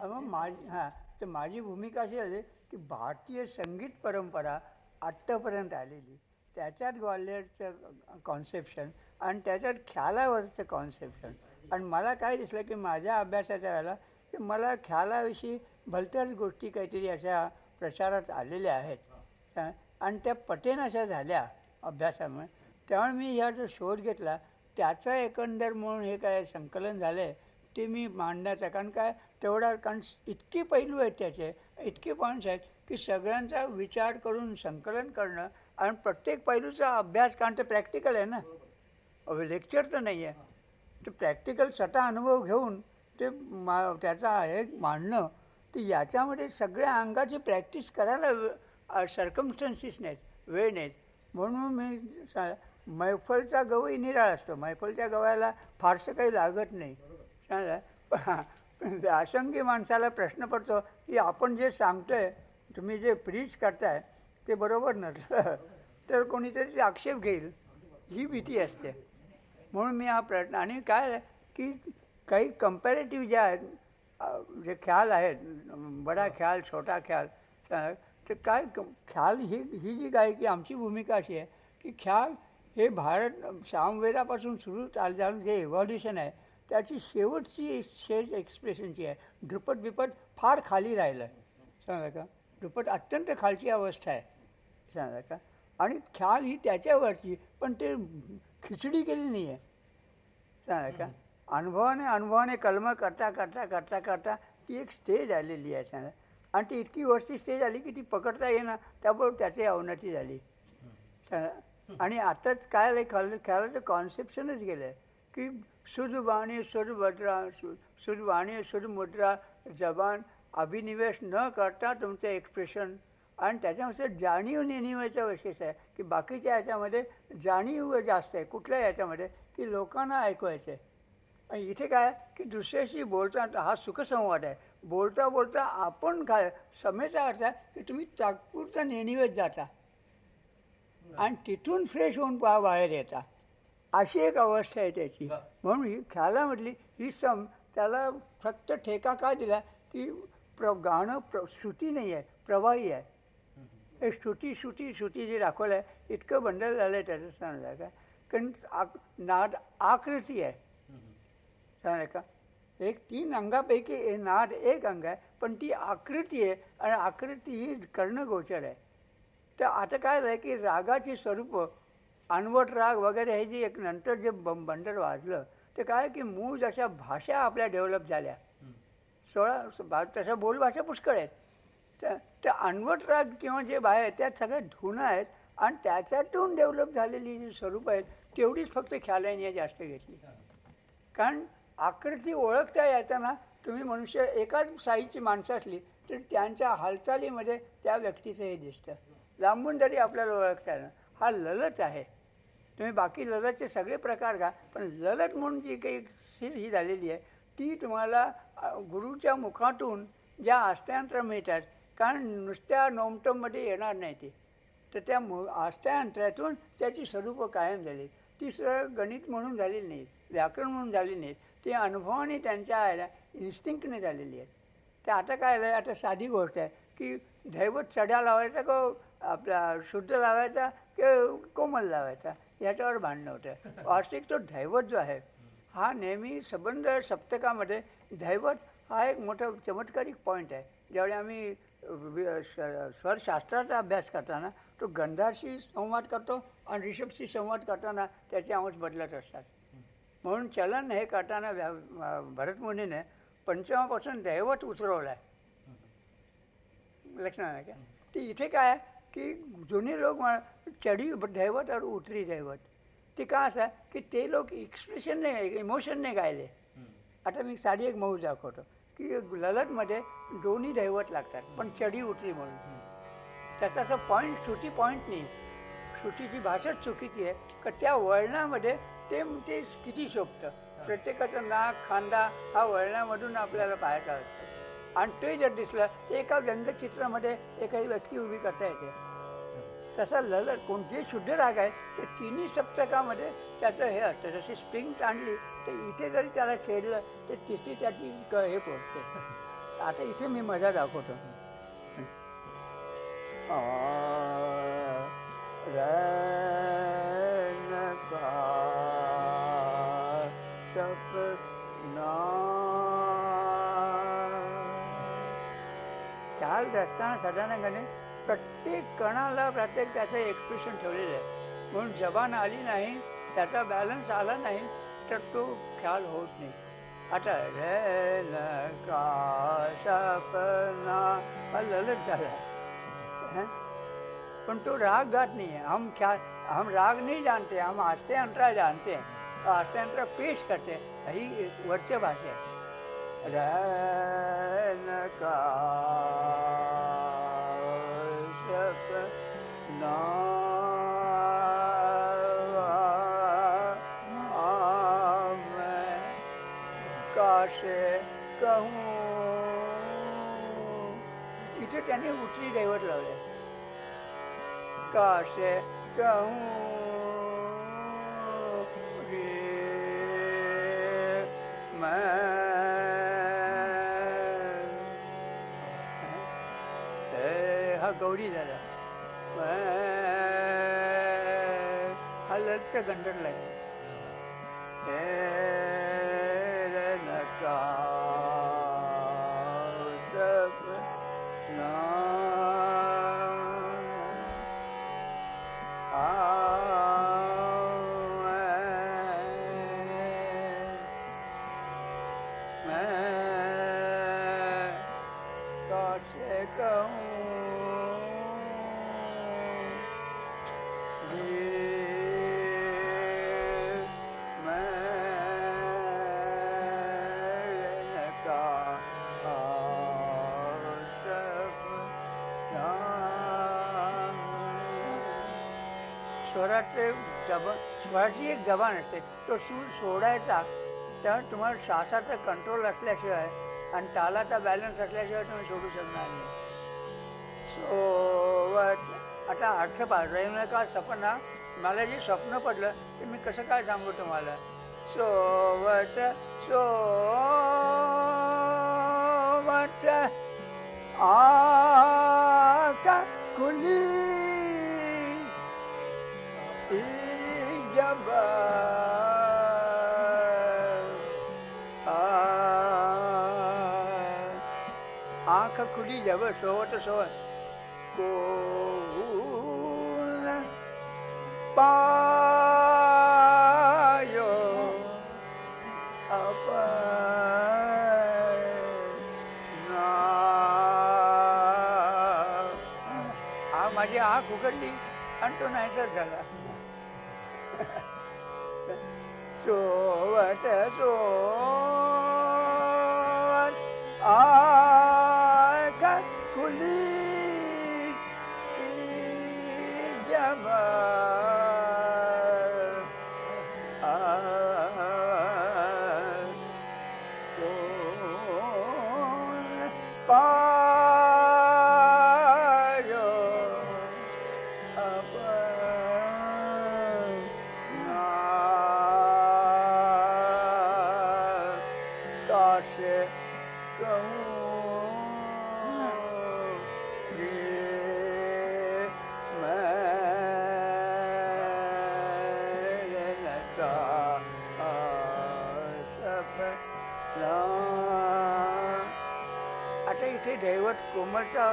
मग माझी हां तर माझी भूमिका अशी झाली की भारतीय संगीत परंपरा आत्तापर्यंत आलेली. त्याच्यात ग्वाल्हेरचं कॉन्सेप्शन आणि त्याच्यात ख्यालावरचं कॉन्सेप्शन आणि मला काय दिसलं की माझ्या अभ्यासाच्या वेळेला की मला ख्यालाविषयी भलत्याच गोष्टी काहीतरी अशा प्रचारात आलेल्या आहेत. आणि त्या पटेन अशा झाल्या अभ्यासामुळे. त्यामुळे मी ह्या जो शोध घेतला त्याचं एकंदर म्हणून हे काय संकलन झालं आहे ते मी मांडण्याचा. कारण काय? तेवढा कारण इतके पैलू आहेत त्याचे इतके पॉईंट्स आहेत की सगळ्यांचा विचार करून संकलन करणं आणि प्रत्येक पैलूचा अभ्यास कारण ते प्रॅक्टिकल आहे ना. लेक्चर तर नाही आहे ते प्रॅक्टिकल स्वतः अनुभव घेऊन ते मा त्याचा हे मांडणं तर याच्यामध्ये सगळ्या अंगाची प्रॅक्टिस करायला सरकमस्टन्सीस नाहीत वेळ नाहीत. म्हणून मी सा मैफलचा गवई निराळ असतो. मैफलच्या गव्याला फारसं काही लागत नाही. व्यासंगी माणसाला प्रश्न पडतो की आपण जे सांगतोय तुम्ही जे प्रीच करताय ते बरोबर नसलं तर कोणीतरी ते आक्षेप घेईल. ही भीती असते. म्हणून मी हा प्रश्न आणि काय आहे की काही कंपॅरेटिव्ह जे आहेत जे ख्याल आहेत बडा ख्याल छोटा ख्याल तर काय क- ख्याल ही ही जी काय की आमची भूमिका अशी आहे की ख्याल हे भारत सामवेदापासून सुरू चाल झालं जे इव्हॉल्युशन आहे त्याची शेवटची स्टेज एक्सप्रेशनची आहे ध्रुपट बिपट फार खाली राहिलं. आहे का? ध्रुपट अत्यंत खालची अवस्था आहे. सांगा का? आणि ख्याल ही त्याच्यावरची पण ते खिचडी केली नाही आहे सांगा का? अनुभवाने अनुभवाने कलम करता करता करता करता ती एक स्टेज आलेली आहे सांगा. आणि ती इतकी वरची स्टेज आली की ती पकडता येईना त्याबरोबर त्याची अवनती झाली. समजा. आणि आताच काय आलं खेळाचं कॉन्सेप्शनच गेलं आहे की सुरवाणी सुरभद्रा सु सुरवाणी सुरमुद्रा जबान अभिनिवेश न करता तुमचं एक्सप्रेशन आणि त्याच्यामध्ये जाणीव नेणीवेचं वैशिष्ट्य आहे की बाकीच्या याच्यामध्ये जाणीव जास्त आहे. कुठल्या याच्यामध्ये? की लोकांना ऐकवायचं आहे आणि इथे काय? की दुसऱ्याशी बोलता हा सुखसंवाद आहे. बोलता बोलता आपण काय? समेचा अर्थ आहे की तुम्ही तात्पुरता नेणीवेत जाता. आणि तिथून फ्रेश होऊन पहा बाहेर येता. अशी एक अवस्था आहे त्याची. म्हणून ही ख्यालामधली ही सम त्याला फक्त ठेका का दिला? की प्र गाणं प्र श्रुती नाही आहे प्रवाही आहे. हे श्रुती श्रुती श्रुती जे दाखवलं आहे इतकं बंडल झालं आहे त्याचं सांगलं काय? कारण आक नाद आकृती आहे. सांगलं का? एक तीन अंगापैकी हे नाद एक अंग आहे पण ती आकृती आहे आणि आकृती ही कर्णगोचर आहे. तर आता काय झालं की रागाची स्वरूप अनवट राग वगैरे हे जे एक नंतर जे बं बंडर वाजलं ते काय की मूळ जशा भाषा आपल्या डेव्हलप झाल्या. सोळा तशा बोलभाषा पुष्कळ आहेत. तर त्या अनवट राग किंवा जे बाहेर आहेत त्यात सगळ्या धुणं आहेत आणि त्याच्यातून डेव्हलप झालेली जी स्वरूप आहेत तेवढीच फक्त ख्यालाने जास्त घेतली. कारण आकृती ओळखता येताना तुम्ही मनुष्य एकाच साईची माणसं असली तर त्यांच्या हालचालीमध्ये त्या व्यक्तीचं हे दिसतं. लांबून जरी आपल्याला ओळखता येणं हा ललत आहे. तुम्ही बाकी ललतचे सगळे प्रकार घ्या पण ललत म्हणून जी काही सी ही झालेली आहे ती तुम्हाला गुरुच्या मुखातून ज्या अस्त्यांत्र मिळतात कारण नुसत्या नोमटममध्ये येणार नाही ते. तर त्या मु आस्थायंत्रातून त्याची स्वरूपं कायम झाली. ती सरळ गणित म्हणून झालेली नाही व्याकरण म्हणून झाली नाही. ती अनुभवाने त्यांच्या इन्स्टिंक्टने झालेली आहेत तर आता काय झालं आता साधी गोष्ट आहे की दैवत चढ्या लावायचा का आपला शुद्ध लावायचा की कोमल लावायचा? याच्यावर भांडणं होतं. वास्तविक तो दैवत जो आहे हा नेहमी संबंध सप्तकामध्ये दैवत हा एक मोठा चमत्कारिक पॉईंट आहे. ज्यावेळी आम्ही स्वरशास्त्राचा अभ्यास करताना तो गंधाशी संवाद करतो आणि ऋषभशी संवाद करताना त्याचे अंश बदलत असतात. म्हणून चलन हे करताना व्या भरतमुनीने पंचमापासून दैवत उतरवलं आहे लक्षात आहे का? ती इथे काय आहे? की जुने लोक म्हण चढी दैवत और उतरी दैवत. ते का असं आहे की ते लोक एक्सप्रेशनने इमोशनने गायले. आता मी साधी एक मऊ दाखवतो. की ललटमध्ये दोन्ही दैवत लागतात पण चढी उतरी म्हणून. त्याचा असं पॉईंट श्रुती पॉईंट नाही. श्रुतीची भाषाच चुकीची आहे का त्या वळणामध्ये ते ते किती शोभतं. प्रत्येकाचं नाक खांदा हा वळणामधून आपल्याला पाहायचा असतो. आणि ते जर दिसलं एका व्यंगचित्रामध्ये एखादी व्यक्ती उभी करता येते. तसा ललट कोणतेही शुद्ध राग आहे ते तिन्ही सप्तकामध्ये त्याचं हे असतं. जशी स्प्रिंग आणली तर इथे जरी त्याला छेडलं तर तिथे त्याची क- हे पोचते आता इथे मी मजा दाखवतो. आ, रचताना साधारणपणे प्रत्येक कणाला प्रत्येक त्याचं एक्सप्रेशन ठेवलेलं आहे. म्हणून जबान आली नाही, त्याचा बॅलन्स आला नाही, तर तो ख्याल होत नाही. आता का ललट झाला. पण तो राग गात नहीं है हम क्या हम राग नहीं जानते हम आस्ते अंतरा जानते तो आस्ते अंतरा पेश करते, हैं ही वरचे भाषा है रैन का काशे कहूँ। इथे त्याने उचली दैवत लावले. काशे कहू। रे मैं ए, हा गौरी झाला. मैं हा तो सूर सोडायचा तर तुम्हाला श्वासाचा कंट्रोल असल्याशिवाय आणि तालाचा बॅलन्स असल्याशिवाय तुम्ही सोडू शकणार नाही. सोवत. आता अर्थ पाहिजे का सपना मला जे स्वप्न पडलं ते मी कसं काय सांगू तुम्हाला? सोवत सोवत. आका खुली आंख खुली जब सोवत सोवत को पायो अपना आ माझी आंख उघडली आणि तो नाहीतर झाला सोवत सोवत दैवत कोमलचा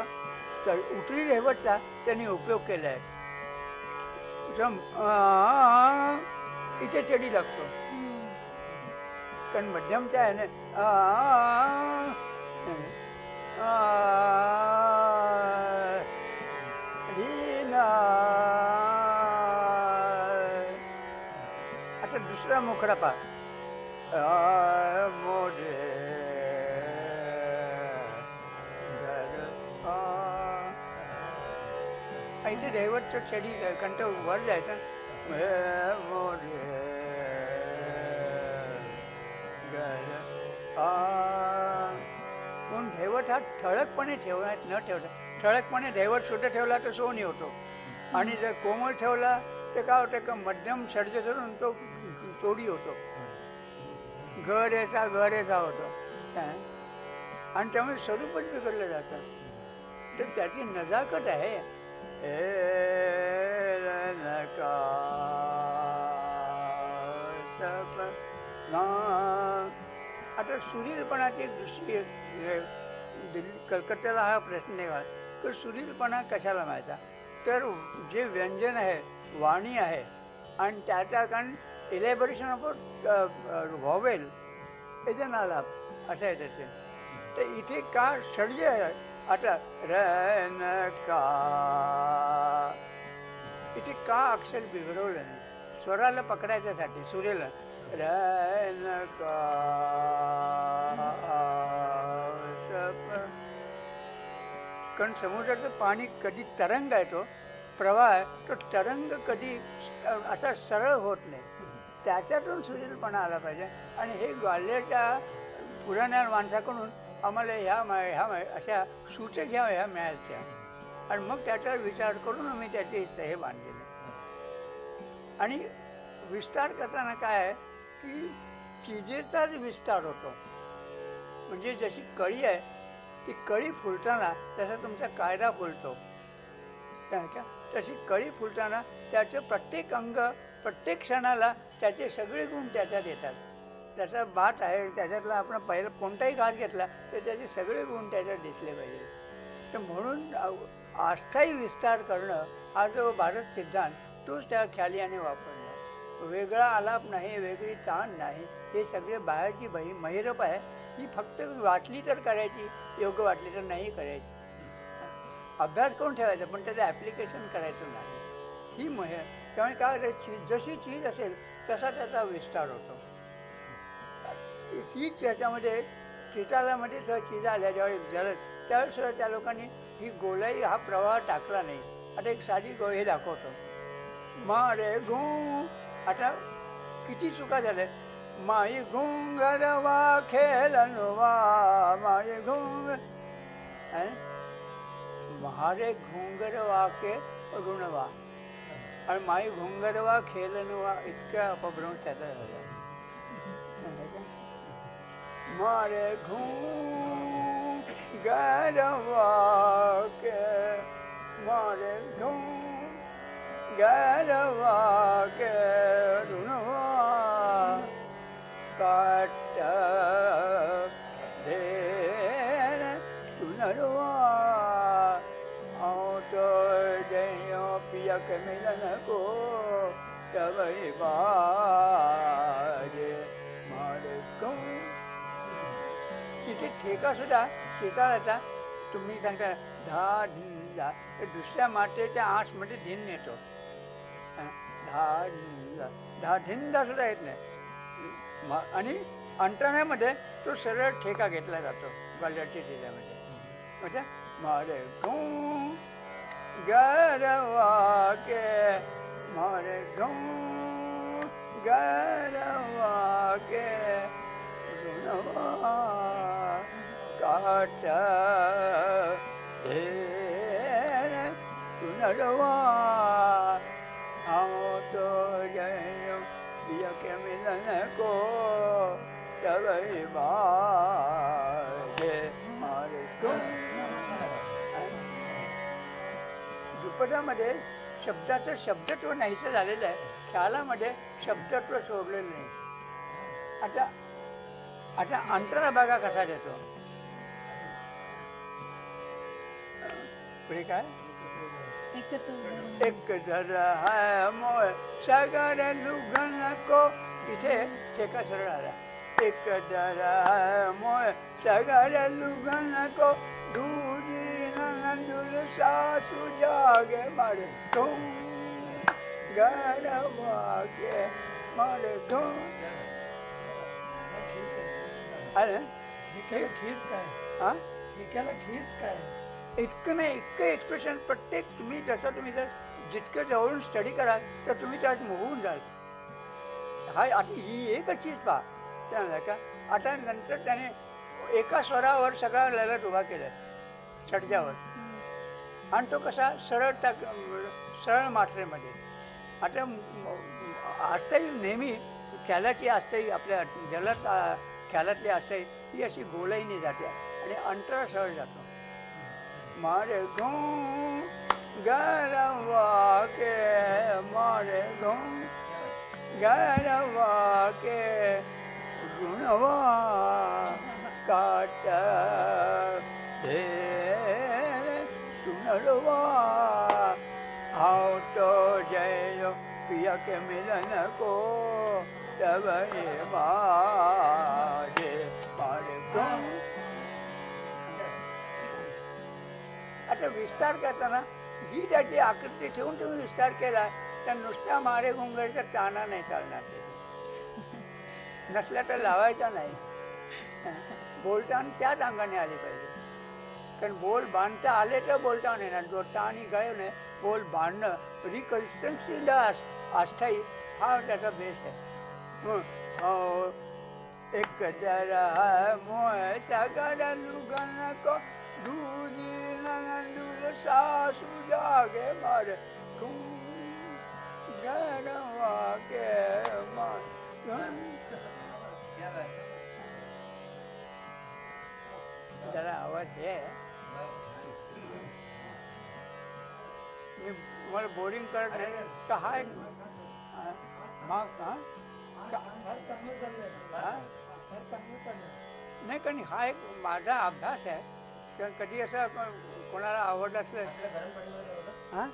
तर उतरी दैवतचा त्यांनी उपयोग केला आहे इथे चढी लागतो. कारण मध्यमच्या आहे ना आ, रीना. आता दुसरा मोकळा पा इथे दैवतचं चढी कंठ वर जायचं पण दैवत हा ठळकपणे ठेवण्यात न ठेवता ठळकपणे दैवत सुद्धा ठेवला तर सोनी होतो आणि जर कोमल ठेवला तर काय होतं का मध्यम सर्ज धरून तो तोडी होतो घर याचा घर याचा होतो आणि त्यामुळे स्वरूपच बिघडलं जातं तर त्याची नजाकत आहे आता सुरीलपणाची एक दुसरी दिल्ली कलकत्त्याला हा प्रश्न निघाला तर सुरीलपणा कशाला माहिती? तर जे व्यंजन आहे वाणी आहे आणि त्याचा कारण इलेबरेशन ऑफ व्हॉवेल याच्या नाला असं आहे त्याचे. तर इथे का षडज आहे आता र का इथे का अक्षर बिघडवलं? नाही स्वराला पकडायच्यासाठी सूर्यला र न का कारण समुद्राचं पाणी कधी तरंग आहे तो प्रवाह तो तरंग कधी असा सरळ होत नाही. त्याच्यातून सुरेलपणा आला पाहिजे. आणि हे ग्वाल्हेरच्या पुराण्या माणसाकडून आम्हाला ह्या मा- ह्या मा- अशा सूचक ह्या ह्या मिळायच्या आणि मग त्याचा विचार करून आम्ही त्याचे हे बांधलेले. आणि विस्तार करताना काय आहे की चिजेचाच विस्तार होतो. म्हणजे जशी कळी आहे ती कळी फुलताना तसा तुमचा कायदा फुलतो. का तशी कळी फुलताना त्याचं प्रत्येक अंग प्रत्येक क्षणाला त्याचे सगळे गुण त्याच्यात येतात. त्याचा बात आहे त्याच्यातला आपण पहिला कोणताही घास घेतला तर त्याचे सगळे गुण त्याच्यात दिसले पाहिजे. तर म्हणून आस्थाही अस्थायी विस्तार करणं हा जो भारत सिद्धांत तोच त्या ख्यालियाने वापरला. वेगळा आलाप नाही वेगळी ताण नाही हे सगळे बाहेरची बही महिरप आहे. ही फक्त वाटली तर करायची योग्य वाटली तर नाही करायची. अभ्यास करून ठेवायचा पण त्याचं ॲप्लिकेशन करायचं नाही. ही मह त्यामुळे काय चीज जशी चीज असेल तसा त्याचा विस्तार होतो. हीच त्याच्यामध्ये चितालामध्ये सह चिजा आल्या ज्यावेळी झालं त्यावेळेस सुद्धा त्या लोकांनी ही गोलाई हा प्रवाह टाकला नाही. आता एक साधी गोळी हे दाखवतो. मारे घू आता किती चुका झाल्या? माई घुंगरवा खेळनवा माई घुंग. महारे घुंगर घुंगरवा के ऋणवा. आणि माई घुंगरवा खेळनवा इतक्या अपभ्रंश त्याचा झाला. मारे घूम गरवा के मारे घूम गरवा के ऋणवा काट दे सुनरवा आओ तो जयो पिया के मिलन को तब बाजे तिथे ठेका सुद्धा शेताळाचा तुम्ही सांगता धा धिन धा तर दुसऱ्या मातेच्या आठमध्ये धिन येतो. धा धिन धा. धा धिंदा सुद्धा येत नाही. म- आणि अंतराण्यामध्ये तो सरळ ठेका घेतला जातो गल्याच्या जिल्ह्यामध्ये. म्हणजे मारे गौ गरवा के मारे गौ गरवा के काट धेर सुनरवा आओ तो जय के मिलन को तब बाजे मारे तुम शब्दाचं शब्दत्व नाहीसं झालेलं आहे. ख्यालामध्ये शब्दत्व सोडलेलं नाही. आता आता अंतर बघा कसा देतो. पुढे काय? एक जर है मोय सागर लुगन को. इथे ठेका सरळ आला. एक जर है मोय सागर लुगन को. दूजी नंदुल सासू जागे मार तुम गर मागे मारे तुम अरे. खीच काय? हा? खीच काय? इतकं नाही इतकं एक्सप्रेशन प्रत्येक तुम्ही जसं तुम्ही जर जितकं जवळून स्टडी कराल तर तुम्ही त्यात मोहून जाल. हा आता ही एकच चीज पहा का? आता नंतर त्याने एका स्वरावर सगळा ललट उभा केला छडज्यावर आणि तो कसा सरळ त्या सरळ मात्रेमध्ये. आता आस्थाई नेहमी ख्यालाची आस्थाई आपल्या जलद ख्यालातली आस्थाई ही अशी गोलाईने जाते आणि अंतरा सहज जातो मारे घूम गरवा के मारे घूम गरवा के गुणवा काट दे सुनरवा आओ तो जय पिया के मिलन को तब मारे मारे आता विस्तार करताना जी त्याची आकृती ठेवून तुम्ही विस्तार केला तर नुसत्या मारे गुंगरचा ताना नाही चालणार ते. नसल्या तर लावायचा नाही. बोलताना त्याच अंगाने आले पाहिजे. कारण बोल बांधता आले तर बोलता ना जो ताणी गयो नाही बोल बांधणं. रिकन्स्टन्सीला अस्थायी हा त्याचा बेस आहे. हं. अहो, एक जरा मोय सगळ्या लुगन को दूरी दूर सासू जागे मार। तू गरवा के मार। जरा आवाज आहे मी मला बोरिंग करत नाही तर हा? एक हा, नाही कारण हा एक माझा अभ्यास आहे. कारण कधी असं कोणाला आवडलं असलं हा?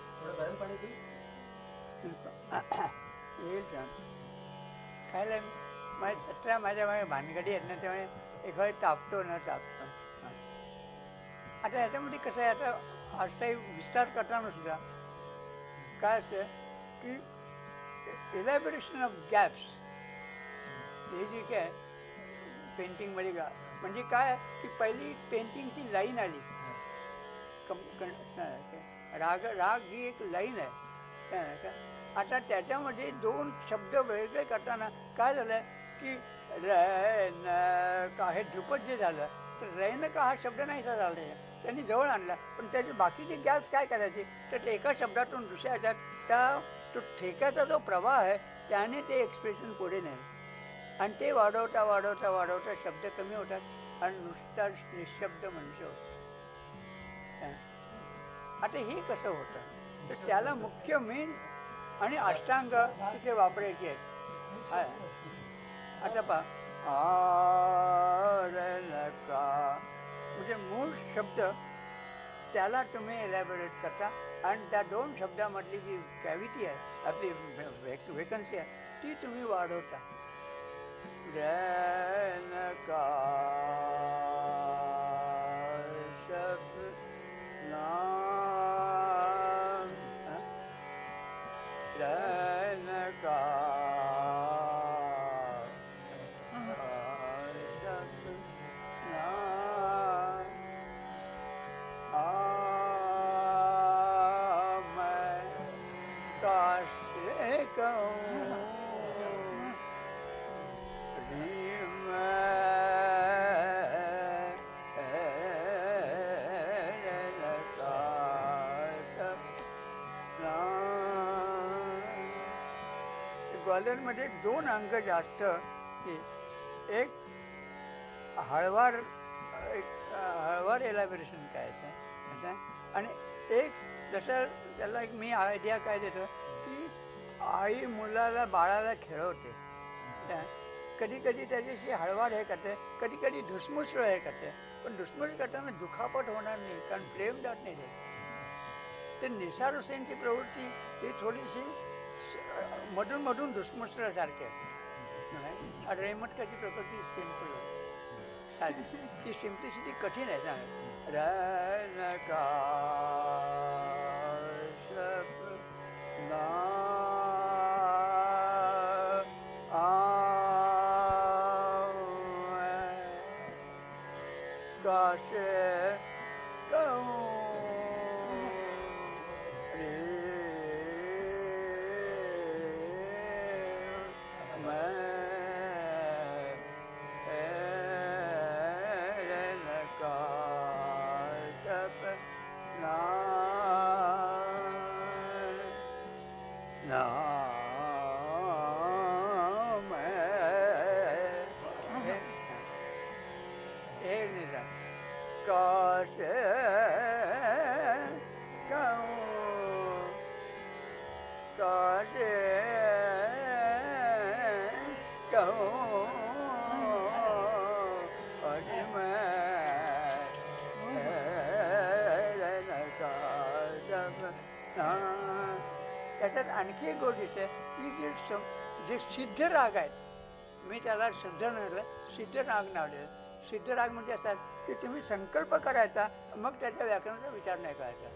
येईल खायला माझ्या सतरा माझ्या माझ्या भानगडी आहेत ना त्यामुळे एखादी तापतो न तापतो. आता याच्यामध्ये कसं आहे आता अस्थायी विस्तार करताना सुद्धा काय असतं की इलॅबरेशन ऑफ गॅप्स हे जी काय पेंटिंगमध्ये गा म्हणजे काय की पहिली पेंटिंगची लाईन आली. कम राग राग ही एक लाईन आहे. का आता त्याच्यामध्ये दोन शब्द वेगळे करताना काय झालं की रैन का हे ध्रुपद जे झालं तर रैन का हा शब्द नाही झाला. त्यांनी जवळ आणला. पण त्याची बाकीची गॅस काय करायची? तर ते एका शब्दातून दुसऱ्या ह्याच्यात त्या तो ठेक्याचा जो प्रवाह आहे त्याने ते एक्सप्रेशन पुढे नाही आणि ते वाढवता वाढवता वाढवता शब्द कमी होतात आणि नुसता निशब्द म्हणजे मनुष्य आता हे कसं होतं? तर त्याला मुख्य मेन आणि अष्टांग तिथे वापरायचे आहेत. आता पहा. का म्हणजे मूळ शब्द त्याला तुम्ही एलॅबोरेट करता आणि त्या दोन शब्दामधली जी कॅव्हिटी आहे आपली वेकन्सी आहे ती तुम्ही वाढवता. का दोन अंग जास्त की एक हळवार एक हळवार एलॅबरेशन करायचं आणि एक जसं त्याला एक मी आयडिया काय देतो की आई मुलाला बाळाला खेळवते. कधी कधी त्याच्याशी हळवार हे करते कधी कधी धुसमुसळ हे करते. पण धुसमुस करताना दुखापट होणार नाही कारण प्रेम जात नाही ते ते निसार हुसेनची प्रवृत्ती ही थोडीशी मधून मधून धुसमुसळ्यासारखी आहे आणि रेमटकाची प्रकृती सिंपल आहे साधी ती सिम्प्लिसिटी कठीण आहे सांग रनका काशे त्याच्यात आणखी आहे जे जे सिद्ध राग आहेत. मी त्याला सिद्ध म्हणलं सिद्ध राग नावले सिद्ध राग म्हणजे असतात की तुम्ही संकल्प करायचा मग त्याच्या व्याकरणाचा विचार नाही करायचा.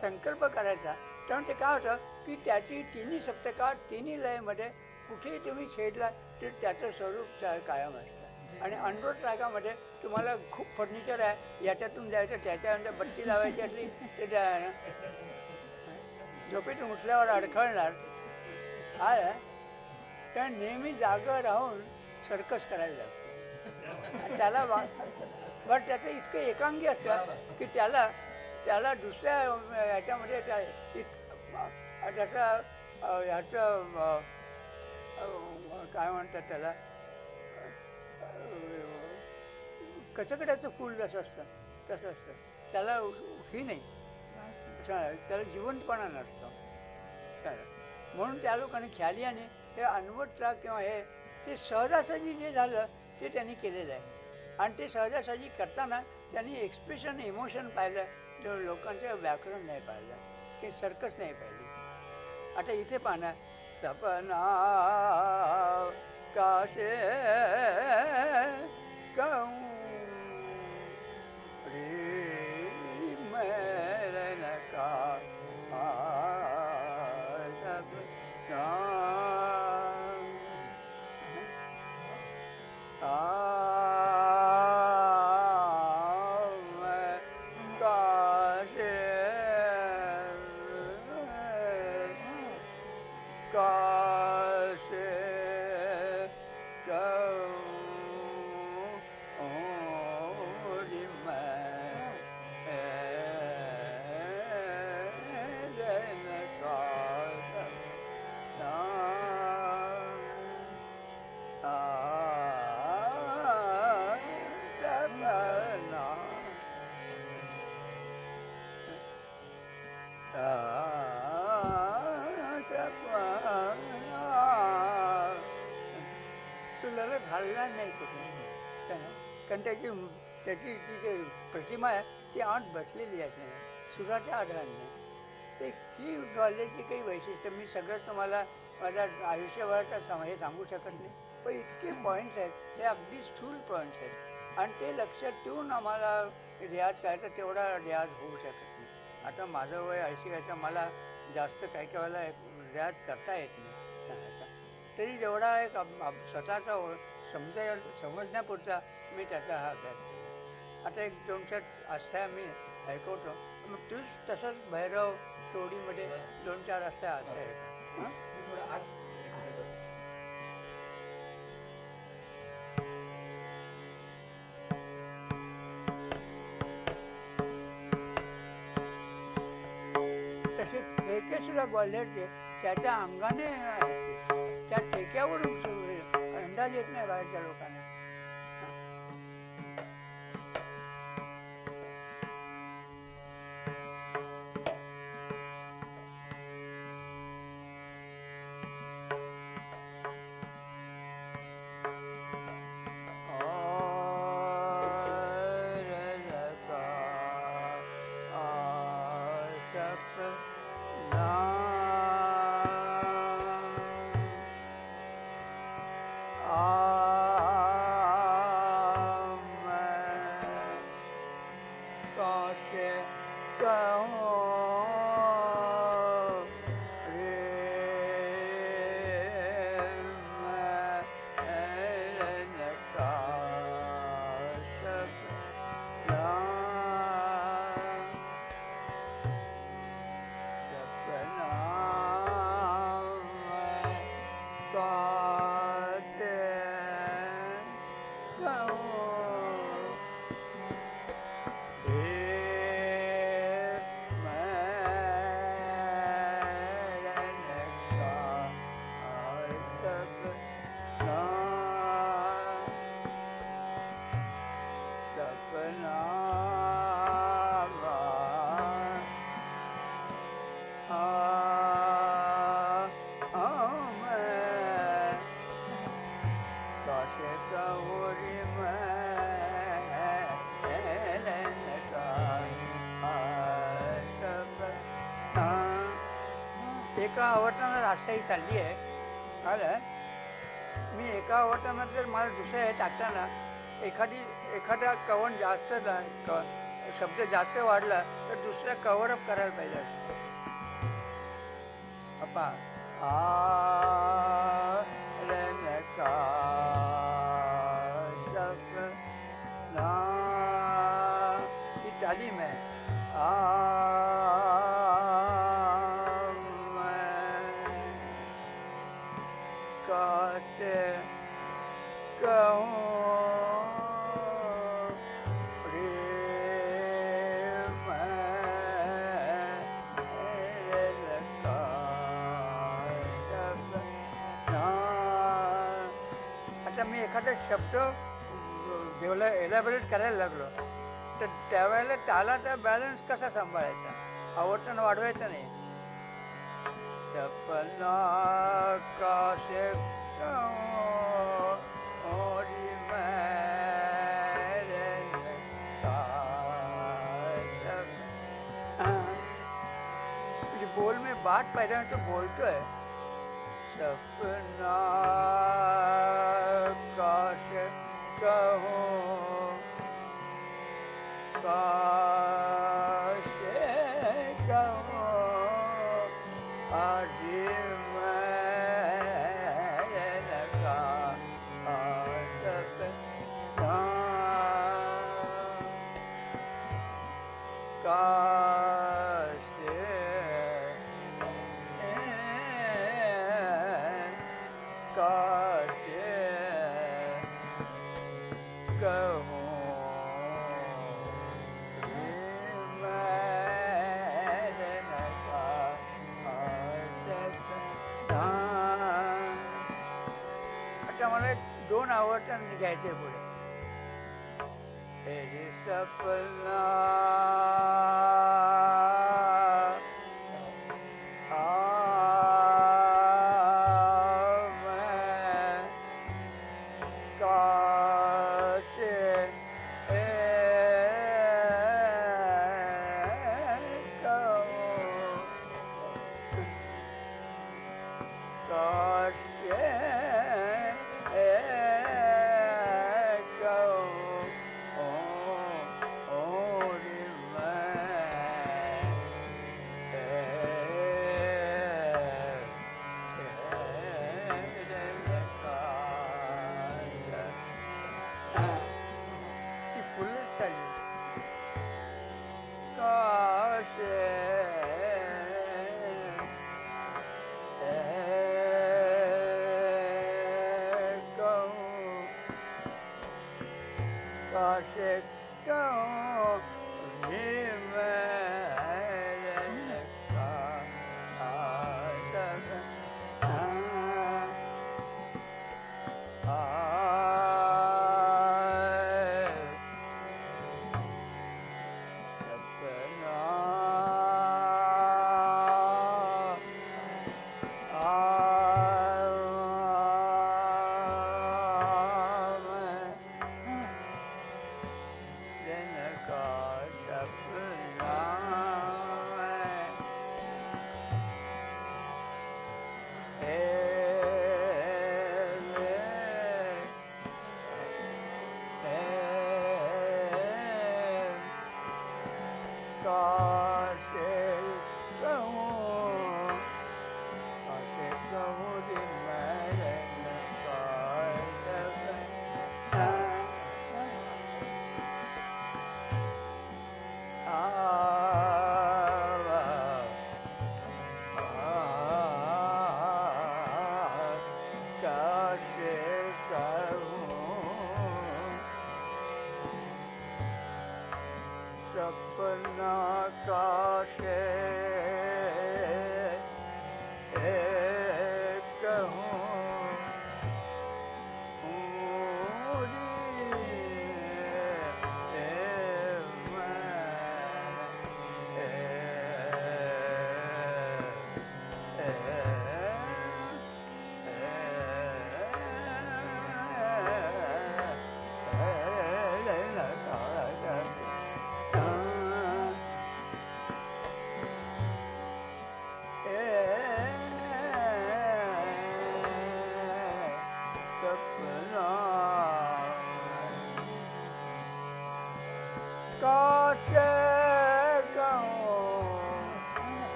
संकल्प करायचा. त्यामुळे ते काय होतं की त्याची तिन्ही सप्तकात तिन्ही लयमध्ये कुठेही तुम्ही छेडला तर त्याचं स्वरूप कायम असतं. आणि अनरोड ट्रॅकामध्ये तुम्हाला खूप फर्निचर आहे याच्यातून जायचं त्याच्यानंतर बत्ती लावायची असली ते झोपेतून उठल्यावर अडखळणार. आहे तर नेहमी जागा राहून सर्कस करायला त्याला वा बट त्याचं इतकं एकांगी असतं की त्याला त्याला दुसऱ्या याच्यामध्ये ह्याच्यामध्ये त्या त्याचा ह्याचं काय म्हणतात त्याला? कचकड्याचं फूल जसं असतं? तसं असतं. त्याला ही नाही. त्याला जिवंतपणा नसतो. म्हणून त्या लोकांनी ख्यालियाने हे अनवटला किंवा हे ते सहजासहजी जे झालं ते त्यांनी केलेलं आहे. आणि ते सहजासहजी करताना त्यांनी एक्सप्रेशन इमोशन पाहिलं जो लोकांचं व्याकरण नाही पाहिलं ते सर्कस नाही पाहिली. आता इथे पाहणार सपना काशे कहूँ रे मरण का सपना आम त्याची त्याची ती जी प्रतिमा आहे ती आठ बसलेली आहे. सुराच्या आधाराने. ते की नॉलेजची काही वैशिष्ट्य मी सगळं तुम्हाला माझ्या आयुष्यभराचा सम हे सांगू शकत नाही. पण इतके पॉईंट्स आहेत ते अगदी स्थूल पॉईंट्स आहेत. आणि ते लक्षात ठेवून आम्हाला रियाज करायचा तेवढा रियाज होऊ शकत नाही. आता माझं वय ऐशी आहे तर मला जास्त काही काही वेळेला रियाज करता येत नाही. तरी जेवढा एक स्वतःचा ओ- समजा समजण्यापुरता मी त्याचा हा अभ्यास आता एक दोन चार आस्थ्या मी ऐकवतो. मग तूच तसंच भैरव टोळीमध्ये दोन चार आस्थ्या आस्थ्या आहेत ठेके सुद्धा ग्वाल्हेरचे त्याच्या अंगाने त्या ठेक्यावरून अंदाज येत नाही बाहेरच्या लोकांना. एका आवडताना रास्ताही चालली आहे कारण मी एका आवडताना जर मला दुसऱ्या हे टाकताना एखादी एखादा कवन जास्त शब्द जास्त वाढला तर दुसरा कव्हरअप करायला पाहिजे असं. अप्पा आ शब्द डेव्हल एलॅबरेट करायला लागलो तर त्यावेळेला त्याला बॅलन्स कसा सांभाळायचा? आवर्तन वाढवायचं नाही. सपना कासे और म्हणजे बोल में बात पैदा तो बोलतोय। सपना काश कहूँ काश सपना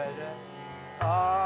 घर आ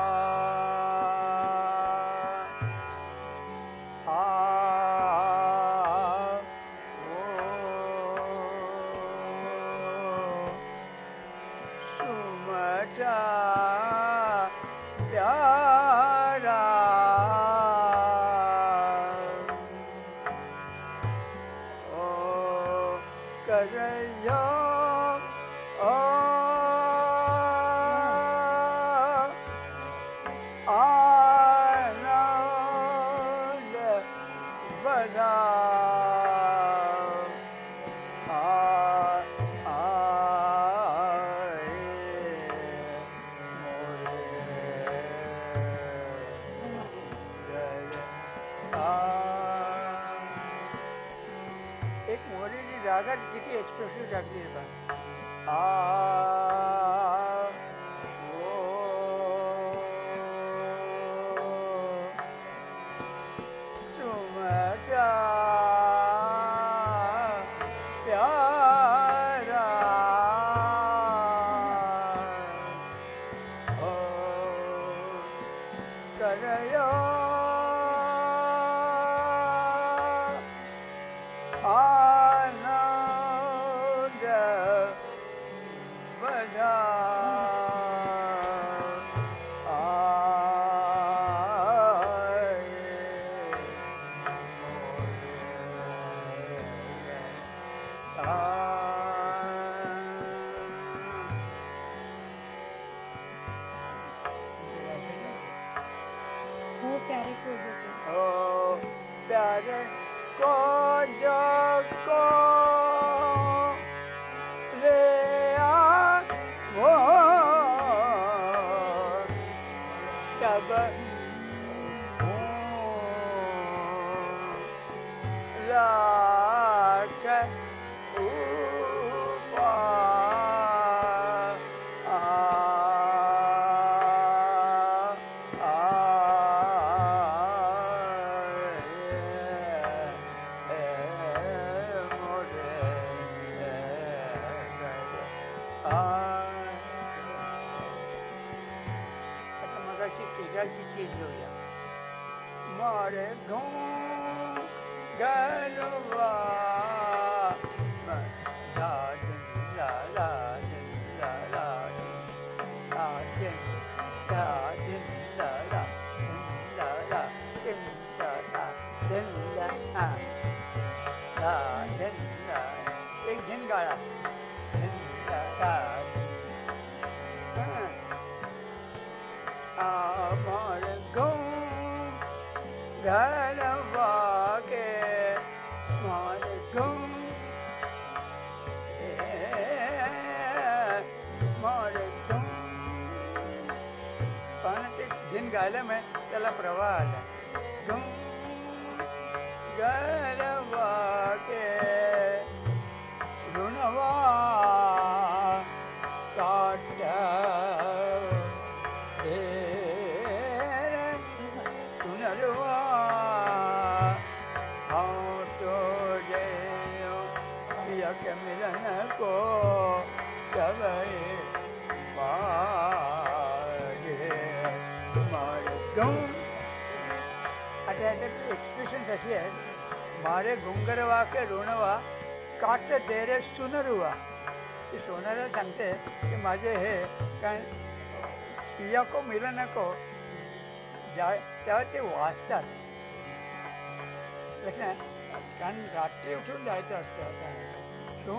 म्हणून गाळा আমার ঘুম ধরবাগে আমার ঘুম আমার ঘুम पण ते जिन गायलं मी त्याला प्रवाह आला. घुम गाय एक्सप्रेशन्स अशी आहेत मारे घुंगरवा के ऋणवा काट तेरे सुनरुवा ती सोनाला सांगते की माझे हे काय पिया को मिल नको ज्या तेव्हा ते वाचतात कसं आहे? कारण रात्री उठून जायचं असतं आता. तू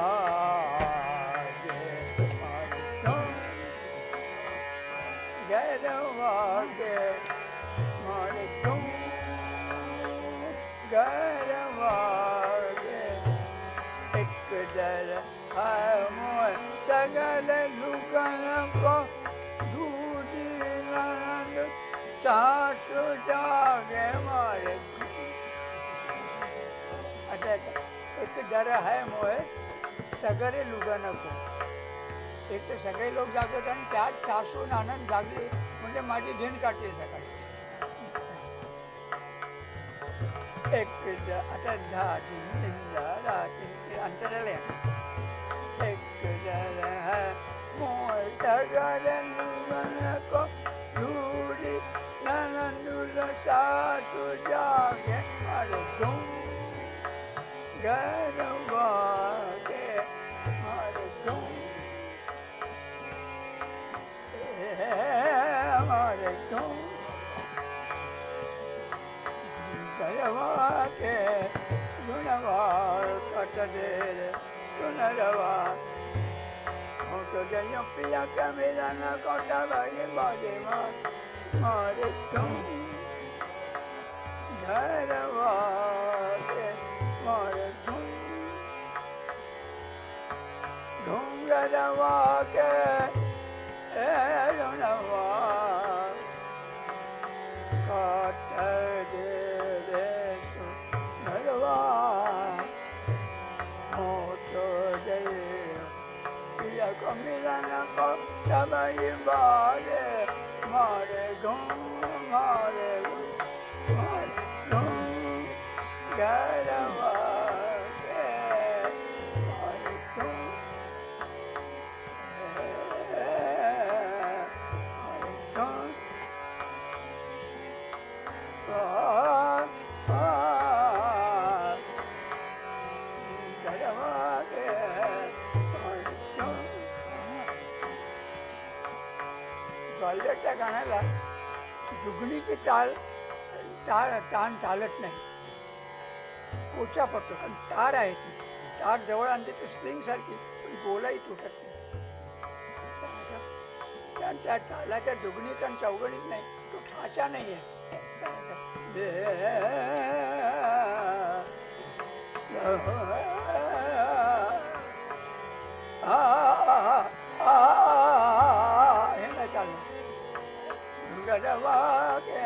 सगल लुगन दूधी नंद सासु जागे मारे अच्छा एक डर आहे मोहे सगळे लुगा नको एक तर सगळे लोक जागत आणि त्यात सासू आनंद जागली म्हणजे माझी घेण काढते सकाळी. एक आता दहा तीन तीन दहा दहा तीन अंतराला आहे. एक डर है मोय सगळे लुगा नको दूरी नंदुल सासू जागे अरे तुम गरवा के मारे तुम मारे तुम गरवा के गुणवा कट दे सुनरवा तो जयो पिया का मेरा न कोटा भाई बाजे मार मारे तुम गरवा के मारे तुम घुंगरवा के मारे मारे घूम गरवा दुगणीची टाळ टाळ ताण चालत नाही कोचा पडतो कारण तार आहे ती तार जवळ आणते ती स्प्रिंग सारखी पण गोलाही तुटत नाही त्या- त्या तालाच्या दुगणीत आणि चौगणीत नाही तो ठाचा नाही आहे हे नाही चाललं गरवा के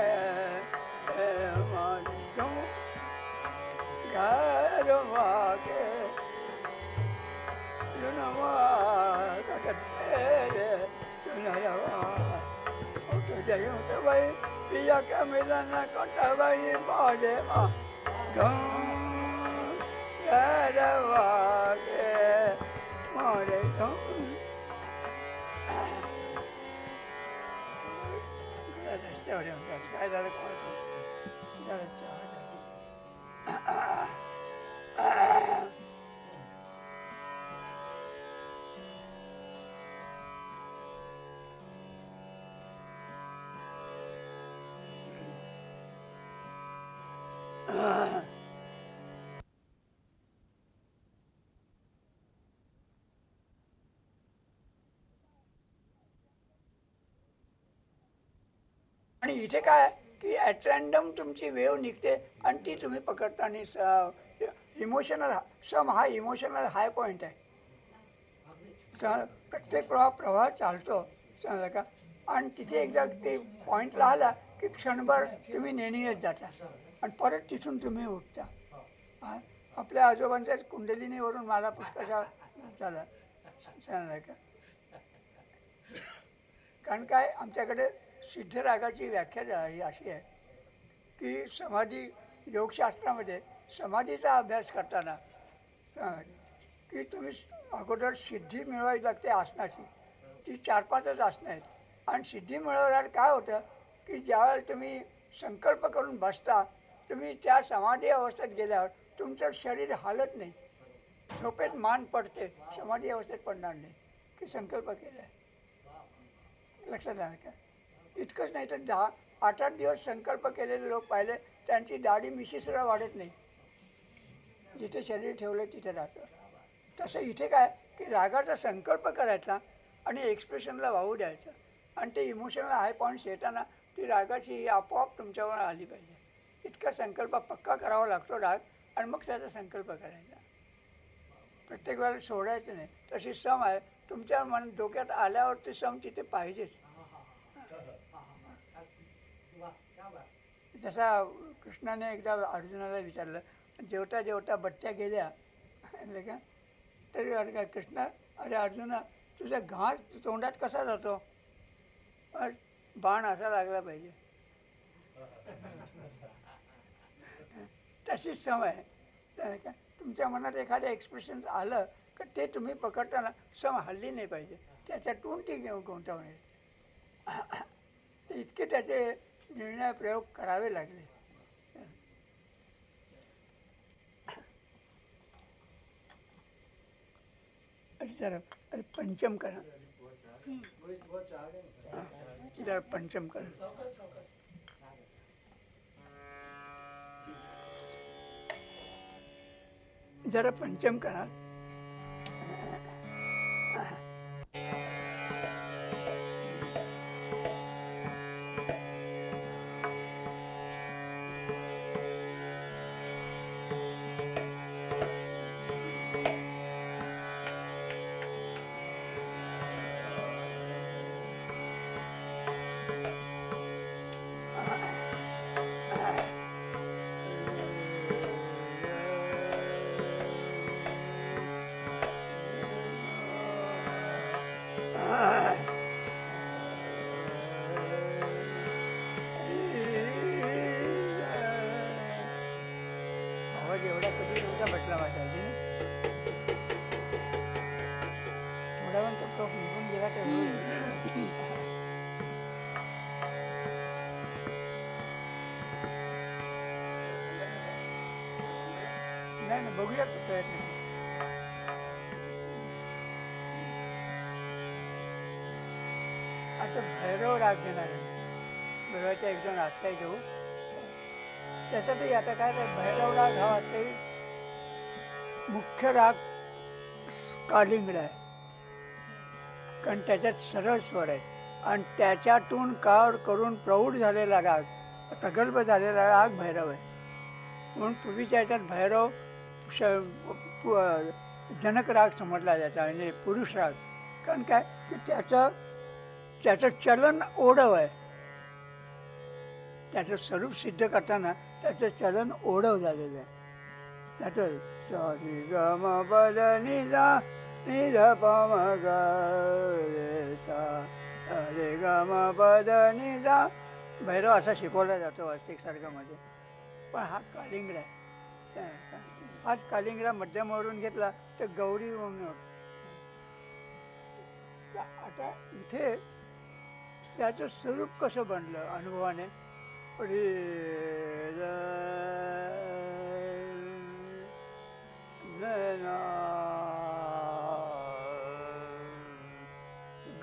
मानियो गरवा के सुनवा कटे सुनवा तो जयो तो भाई ておりまこれやれちゃうああ。आणि इथे काय आहे? की ॲट रॅन्डम तुमची वेव निघते आणि ती तुम्ही पकडता आणि इमोशनल सम हा इमोशनल हाय पॉईंट आहे. प्रत्येक प्रवाह प्रवाह चालतो. समजा का? आणि तिथे एकदा ते पॉईंटला आला की क्षणभर तुम्ही नेणीच जाता. आणि परत तिथून तुम्ही उठता. आपल्या आजोबांच्या कुंडलिनीवरून मला पुस्तका झाला. सांगा का? कारण काय? आमच्याकडे सिद्धरागाची व्याख्या ही अशी आहे की समाधी योगशास्त्रामध्ये समाधीचा अभ्यास करताना की तुम्ही अगोदर सिद्धी मिळवावी लागते आसनाची. ती चार पाचच आसनं आहेत. आणि सिद्धी मिळवल्यावर काय होतं की ज्यावेळेला तुम्ही संकल्प करून बसता तुम्ही त्या समाधी अवस्थेत गेल्यावर तुमचं शरीर हालत नाही. झोपेत मान पडते समाधी अवस्थेत पडणार नाही. की संकल्प केला लक्षात आलं का? इतकंच नाही तर दहा आठ आठ दिवस संकल्प केलेले लोक पाहिले त्यांची दाढी मिशीसुद्धा वाढत नाही. जिथे शरीर ठेवलं तिथे राहतं. तसं इथे काय की रागाचा संकल्प करायचा आणि एक्सप्रेशनला वाहू द्यायचं. आणि ते इमोशनल हाय पॉईंट्स येताना ती रागाची ही आपोआप तुमच्यावर आली पाहिजे. इतका संकल्प पक्का करावा लागतो राग आणि मग त्याचा संकल्प करायचा. प्रत्येक वेळेला सोडायचं नाही. तशी सम आहे. तुमच्या मन डोक्यात आल्यावर ती सम तिथे पाहिजेच. जसा कृष्णाने एकदा अर्जुनाला विचारलं जेवता जेवता बट्ट्या गेल्या? म्हणलं का तरी अरे कृष्णा अरे अर्जुना तुझा घास तोंडात कसा जातो? बाण असा लागला पाहिजे. तशीच समय आहे. का तुमच्या मनात एखादं एक्सप्रेशन आलं का ते तुम्ही पकडताना सम हल्ली नाही पाहिजे. त्याच्यातून ती घेऊन कोणता इतके त्याचे निर्णय प्रयोग करावे लागले अरे जरा पंचम करा जरा पंचम करा जरा पंचम करा नाही नाही बघूया तो प्रयत्न. आता भैरव राग घेणार आहे. भैरवाच्या एक दोन आत्ता घेऊ त्याच्यातही आता काय भैरव राग हा ते मुख्य राग कालिंगड आहे. कारण त्याच्यात सरळ स्वर आहे. आणि त्याच्यातून कार करून प्रौढ झालेला राग प्रगल्भ झालेला राग भैरव आहे. म्हणून पूर्वीच्या याच्यात भैरव जनक राग समजला जायचा म्हणजे पुरुष राग. कारण काय? की त्याचं त्याचं चलन ओढव आहे. त्याचं स्वरूप सिद्ध करताना त्याचं चलन ओढव झालेलं आहे. त्याचं सॉरी ग म बल नि निध प म ग रे ग म बद नि भैरव असा शिकवला जातो वास्तविक सर्गामध्ये. पण हा कालिंगड आहे. आज हाच कालिंगडा मध्यमावरून घेतला तर गौरी म्हणून आता इथे त्याचं स्वरूप कसं बनलं अनुभवाने?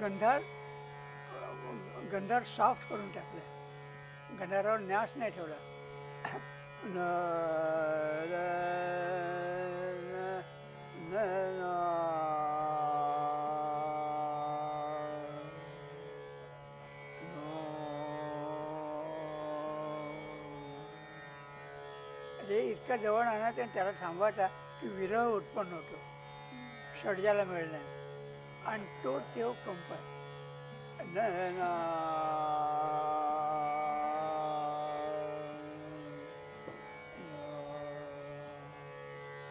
गंधार गंधार साफ करून टाकलं. गंधारावर न्यास नाही ठेवला. न इतका जवळ आणायचं आणि त्याला थांबवायचा की विरह उत्पन्न होतो. षडजाला मिळणार आणि तो तेव कंप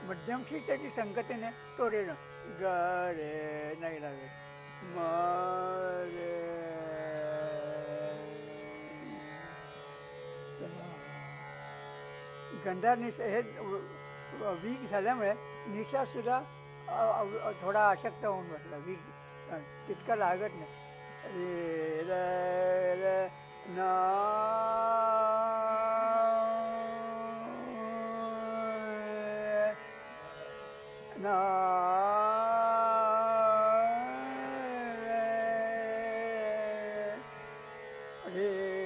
मध्यमशी त्याची संगतीने तो रे ग रे नाही लागेल म रे गंधार निस हे वीक झाल्यामुळे निशा सुद्धा थोडा अशक्त होऊन बसला. वीक तितका लागत नाही. रे रे रे ना ना रे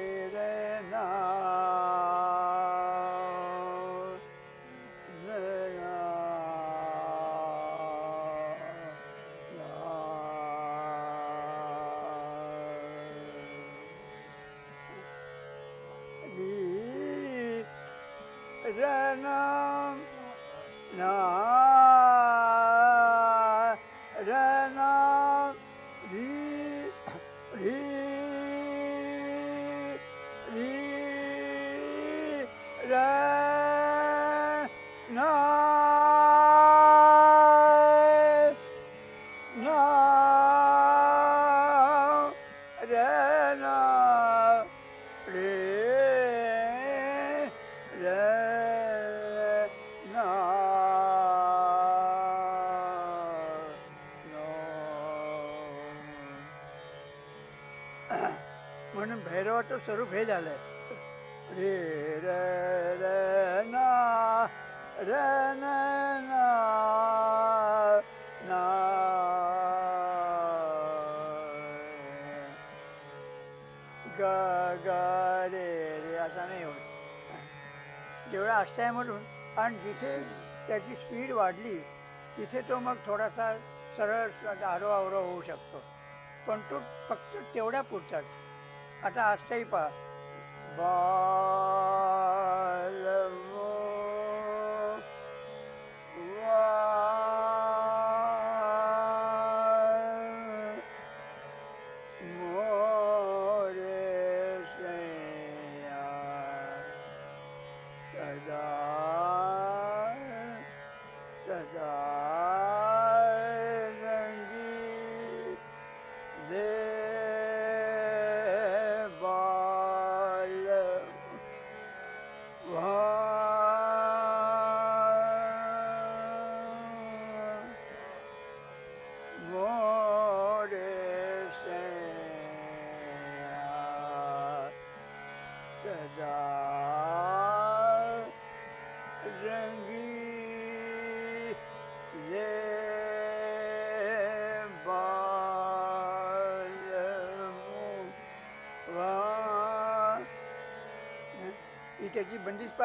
फास्ट आहे म्हणून आणि जिथे त्याची स्पीड वाढली तिथे तो मग थोडासा सरळ आरोआरो होऊ शकतो. पण तो फक्त तेवढ्या पुरतात आता अष्टाई पहा. बालमो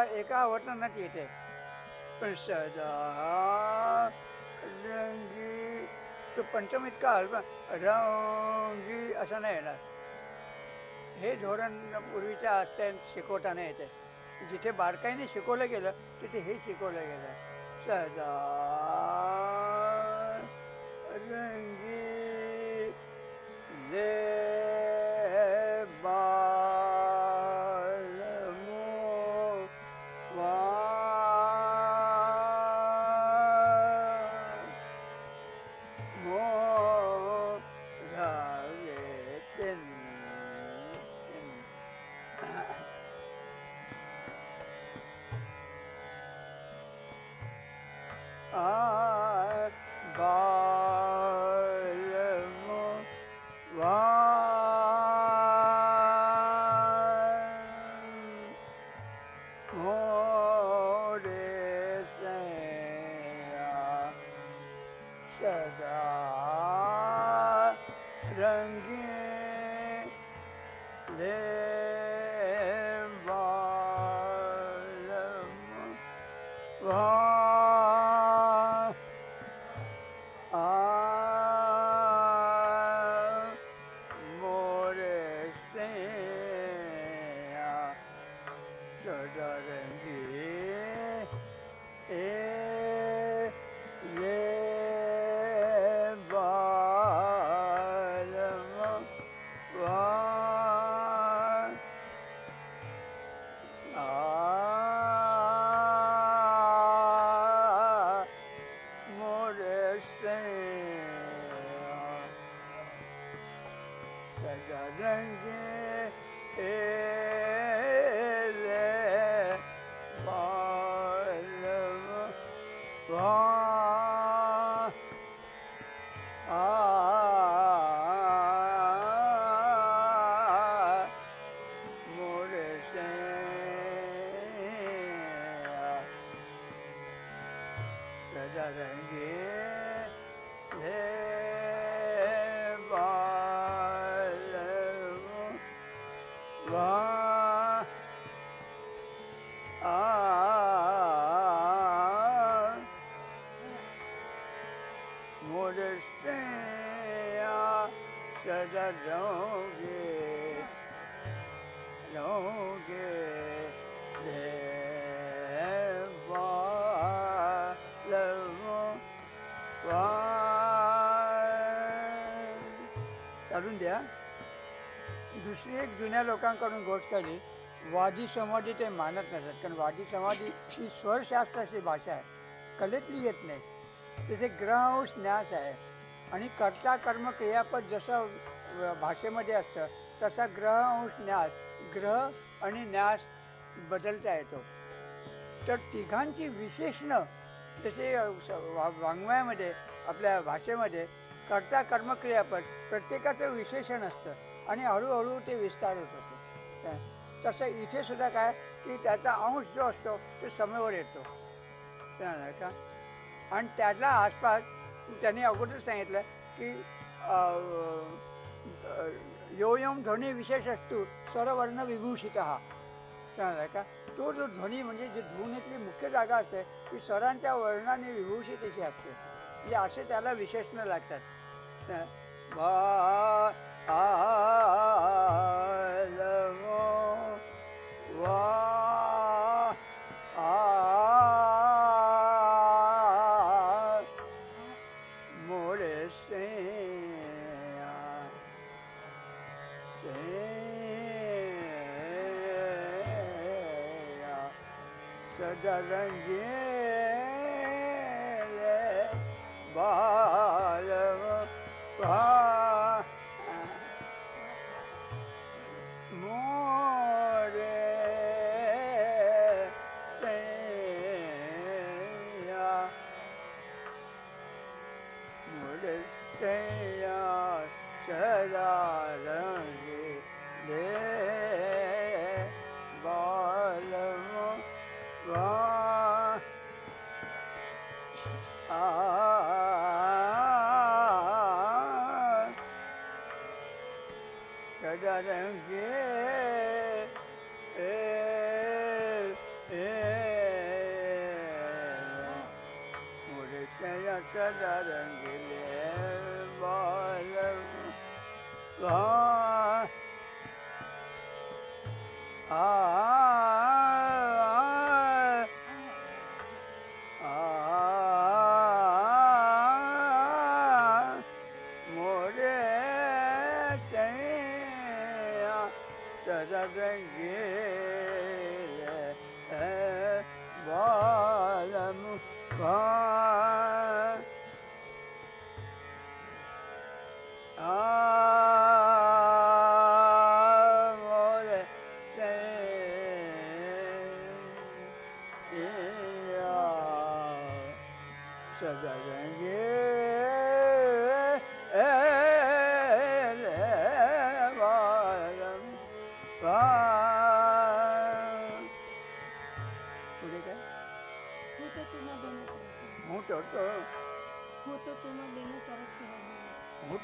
त्याची बंदिश पा एका आवडतानाच येते. पण सदा रंगी तो पंचम इतका हलवा रंगी असं नाही येणार. हे धोरण पूर्वीच्या अत्यंत शिकवताना येते. जिथे बारकाईने शिकवलं गेलं तिथे हे शिकवलं गेलं. सदा रंगी ले आ जुन्या लोकांकडून गोष्ट आली वादी समाधी ते मानत नसतात कारण वादी समाधी ही स्वरशास्त्राची भाषा आहे. कलेतली येत नाही. तिथे ग्रह न्यास आहे. आणि कर्ता कर्म क्रियापद जसं भाषेमध्ये असतं तसा ग्रहांश न्यास ग्रह आणि न्यास बदलता येतो. तर तिघांची विशेषणं जसे स- वा- वाङ्मयामध्ये आपल्या भाषेमध्ये कर्ता कर्मक्रियापद प्रत्येकाचं विशेषण असतं. आणि हळूहळू ते विस्तार होत होतो. तसं इथे सुद्धा काय की त्याचा अंश जो असतो तो समेवर येतो. का? आणि त्याच्या आसपास त्यांनी अगोदर सांगितलं की योयम ध्वनी विशेष असतो स्वरवर्ण विभूषित. हा समजलं का? तो जो ध्वनी म्हणजे जी ध्वनीतली मुख्य जागा असते ती स्वरांच्या वर्णाने विभूषित अशी असते. म्हणजे असे त्याला विशेषणं लागतात. तर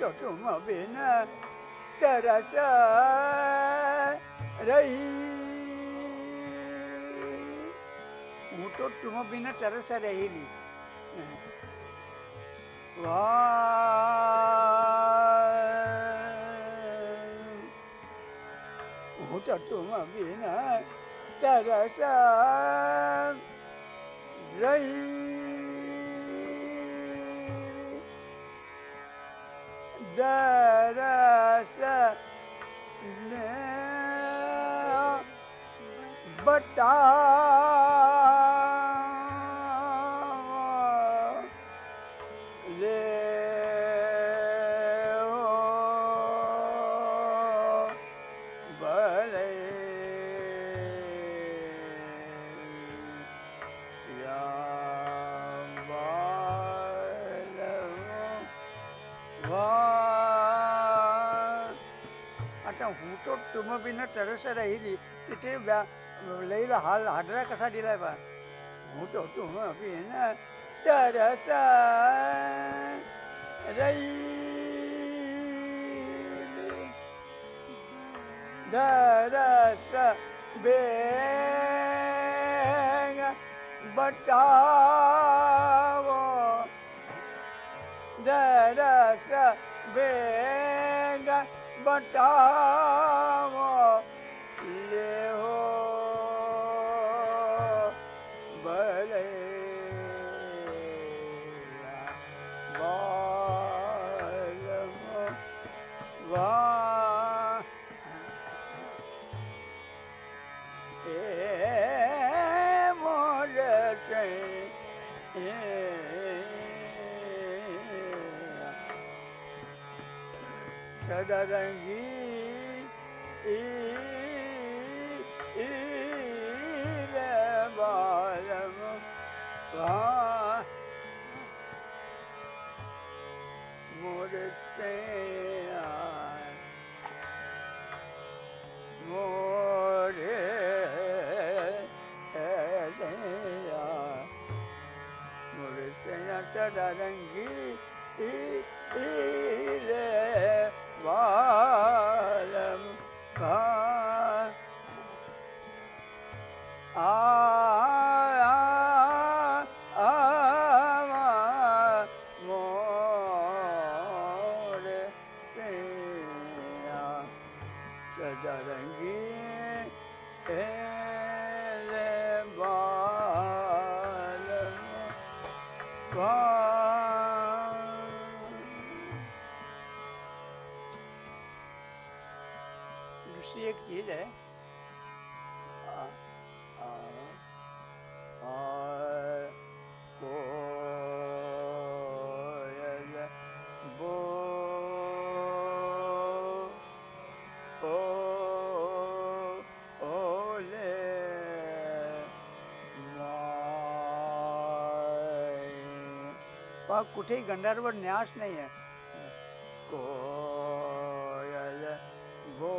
सहज मोठं तुम बिन तरस रही मोठं तुम बिन तरस रहिली वा मोठं तुम बिन तरस रही दरस ने बता तुमबिन तरस राहिली, तिथे व्या लईला हाल हाडरा कसा दिलाय बा? मोठं होतो बिन तरस रई दरस बे बचाओ दरस बे पंजाम Madarangir ile bağlamı Muritteyan da Muritteyan Madarangir ile Bye. पहा कुठेही गंधारवर न्यास नाही आहे कोयल गो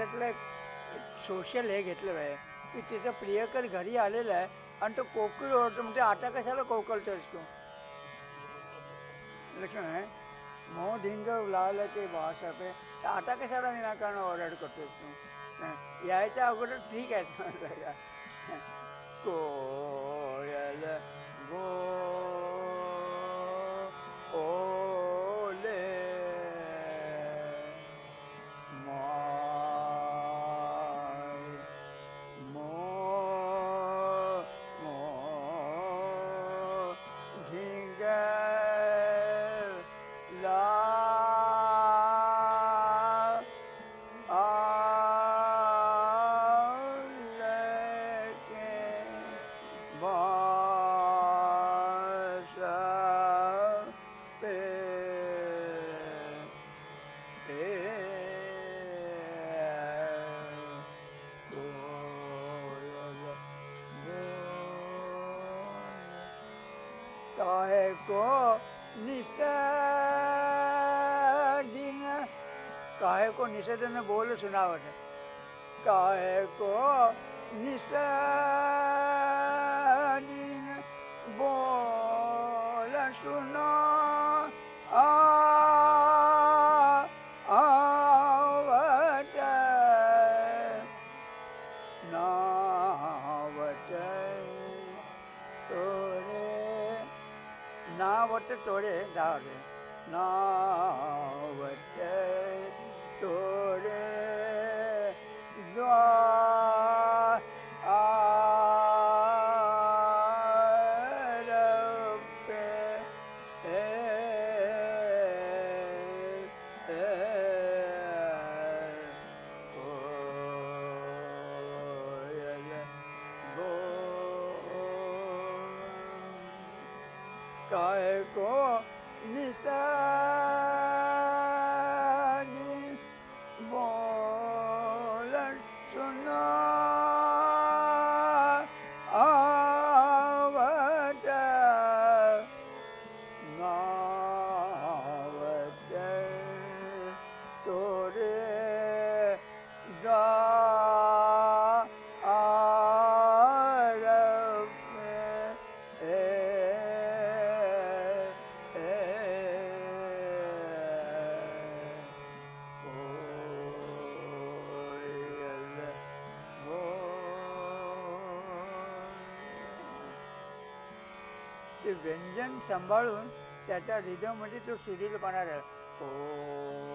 त्याच्यातलं सोशल हे घेतलं आहे की तिचं प्रियकर घरी आलेलं आहे आणि तो कोकिळ ओरडतो म्हणजे आता कशाला कोकळतोस तू? लक्षण आहे मोह धिंग लावलं ते बासापे आता कशाला विनाकारण ऑर्डर करतोस तू? यायच्या अगोदर ठीक आहे. को काहे को निसदिन बोल सुनावत काहे को निसदिन काय को सांभाळून त्याच्या रिदममध्ये तो सुधीरपणा आहे. ओ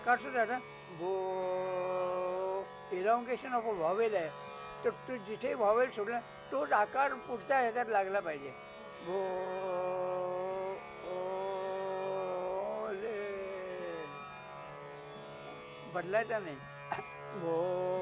आकाश दादा भो इलॉंगेशन ऑफ व्हावेल आहे. तर तू जिथे व्हावेल सोडला तोच आकार पुढच्या ह्याच्यात लागला पाहिजे. भो ओले बदलायचा नाही. भो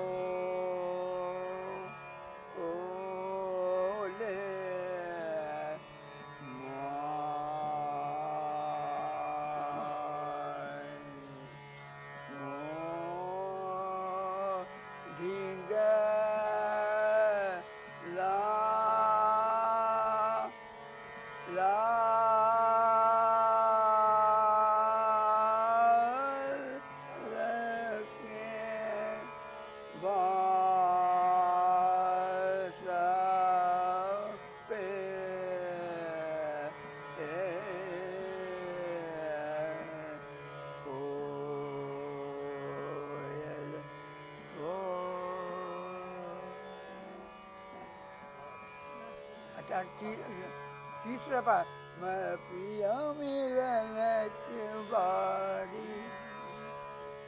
तिसरं पा म पिया मिलन बारी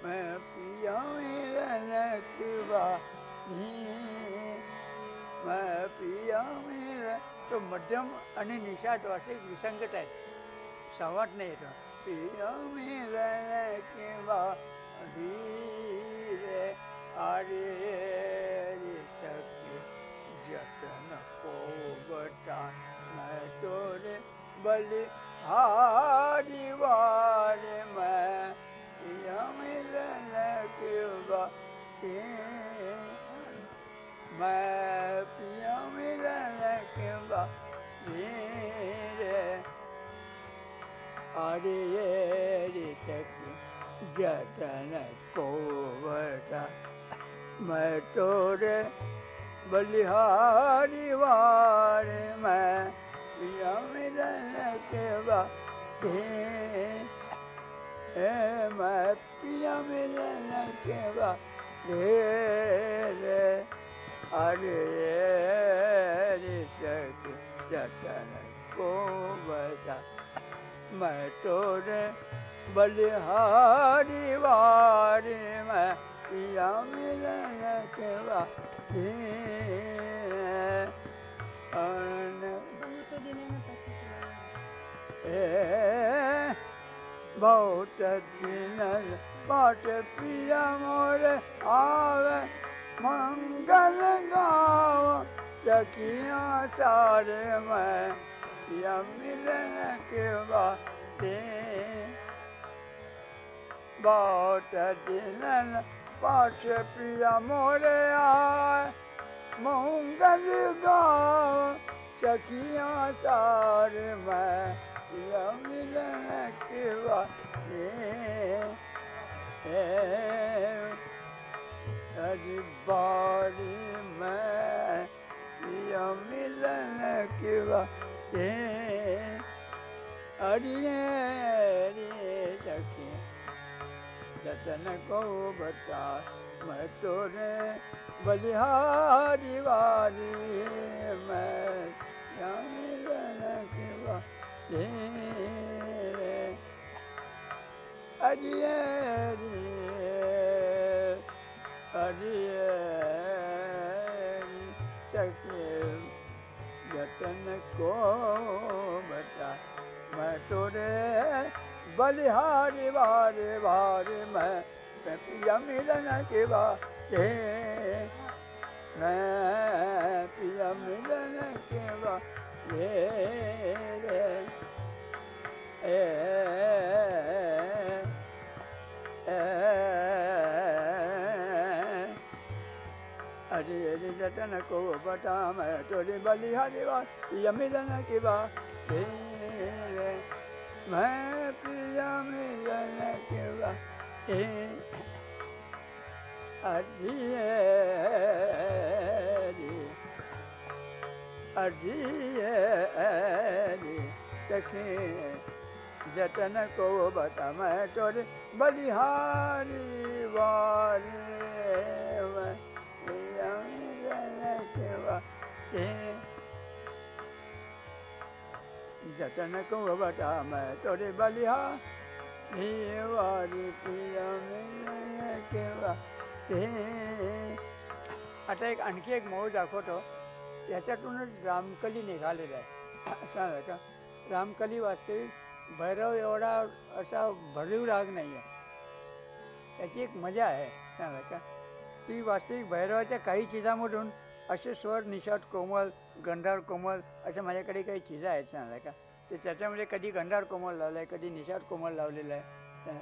पिया मिलन बारी मैं पिया मिलन तो मध्यम आणि निषाद वाटे विसंगत आहेत सावट नाही येतो पिया मिळण्याची बारी रे अरे तोरे बलि हारी वार मैं पिया मिलन के बाके मैं पिया मिलन के बाके रे। अरे रे सखी जतन को बता मैं तोरे बलिहारी वार मैं पिया मिलन के ए मैं पिया मिलन के बाके रे अरे रे सखी जतन को बता मैं तोरे बलिहारी वारी मैं पिया मिलन के बाकी बहुत दिन पाठ पिया मोर आवे मंगल गाव सखिया सारे मैं या मिलन के बाते बहुत दिन पाठ पिया मोर आवे मंगल गाव सखिया सार मैं मिलन अरे बारी मैं मिलन के बाते अरे रे सखी जतन को बता मैं तोरे बलिहारी वाली मैं। या मिलन के बाते अरिये सके जतन को बता मैं तोरे बलिहारी बारे बारे मैं मैं पिया मिलन के बारे मैं पिया मिलन के बारे ए अरे अरे जतन को बता मैं तोरे बलिहारी बात मिलन जतन को बता मैं तोरे बलिहारी वाली जतन को बता मैं तोरे बलिहा वारी प्रिया मिलन के। आता एक आणखी एक मऊ दाखवतो. याच्यातूनच रामकली निघालेला आहे. सांगा का? रामकली वास्तविक भैरव एवढा असा भरीव राग नाही आहे त्याची एक मजा आहे सांगा का? ती वास्तविक भैरवाच्या काही चिजामधून असे स्वर निषाद कोमल गंधार कोमल अशा माझ्याकडे काही चिजा आहेत सांगा का? ते त्याच्यामध्ये कधी गंधार कोमल लावलं आहे कधी निषाद कोमल लावलेलं आहे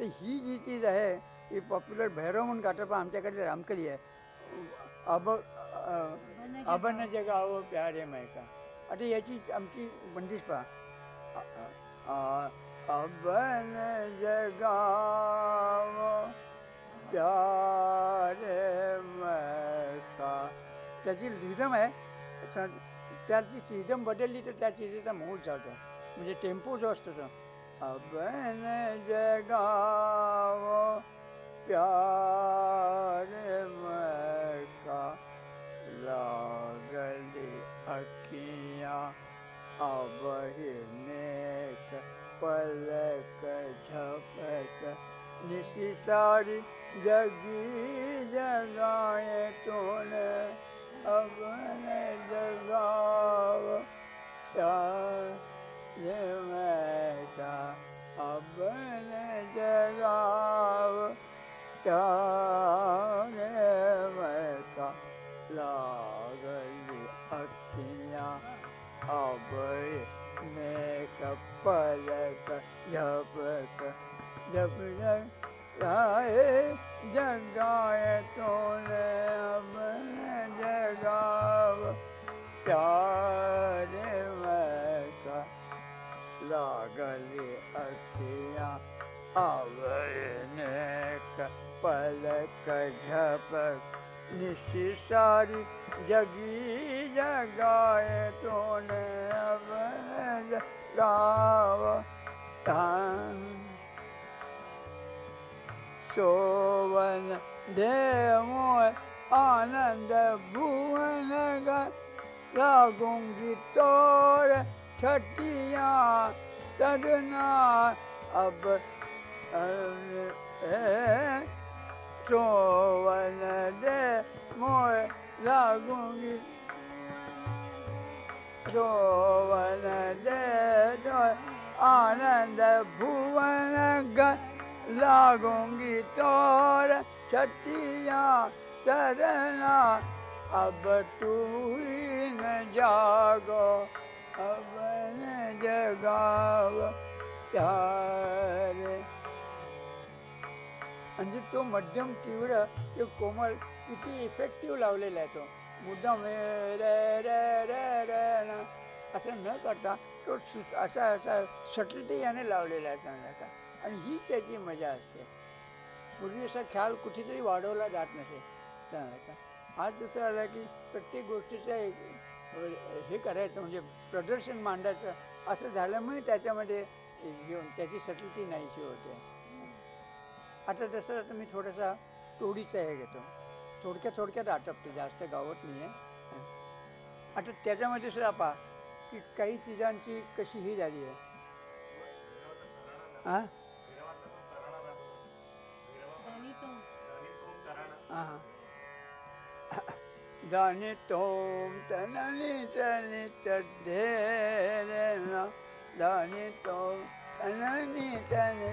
तर ही जी चीज आहे ही पॉप्युलर भैरव म्हणून गाठं आमच्याकडे रामकली आहे. अब अबन जगाव प्यारे मै का आता याची आमची बंदिश पहा अबन जगाव प्यारे मै का त्याची रिदम आहे त्याची रिदम बदलली तर त्या चिजेचा मूळ जातो। म्हणजे टेंपो जो असतो तो। अबन जगाव प्यारे मै का लागली अखिया अब नेक पलक झपक। निशी सारी जगी जगाए तूने अब जगाव। मैं का जगाव। मैं पलक झपक जब जगाए जगाए तूने अब जगाव प्यारे मैं का लागली अखियाँ अब नेक पलक झपक निशी सारी जगी जगाए तूने अब जगाव सोवन देवो आनंद भुवन लागूंगी तोर छटिया तरना अब सोवन तो मोय लागूँगी। सोवन दे आनंद भुवन ग, लागोंगी तोर छतिया सरना। अब तू ही न जागो, अब न जगाव प्यारे। म्हणजे तो मध्यम तीव्र ते कोमल किती इफेक्टिव्ह लावलेला आहे तो. मुद्दाम असं न करता तो असा असा सटलटी याने लावलेला आहे चांगल्याचा आणि ही त्याची मजा असते. पूर्वी असा ख्याल कुठेतरी वाढवला जात नसे. चांगल्याचा आज दुसरं आलं की प्रत्येक गोष्टीचं एक हे करायचं म्हणजे प्रदर्शन मांडायचं असं झाल्यामुळे त्याच्यामध्ये घेऊन त्याची सटलटी नाहीशी होते. आता जसं आता मी थोडासा तोडीचा हे घेतो. थोडक्यात थोडक्यात आटपतो जास्त गावत नाही आहे आता त्याच्यामध्ये सुद्धा पहा की काही चिजांची कशी ही झाली आहे. हां हां दाने तोम तननी तनी तोम तननी तनी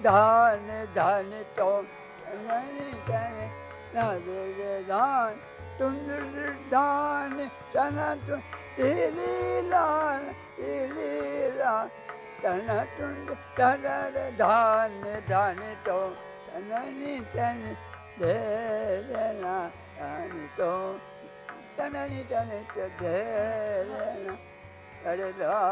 धान धान तोम तननी तनी दे तारे दान दान तुझे दान तन तुंद तारे धान दाने तो तननी तन दे दाने तो तननी तनी दे ना तारे दान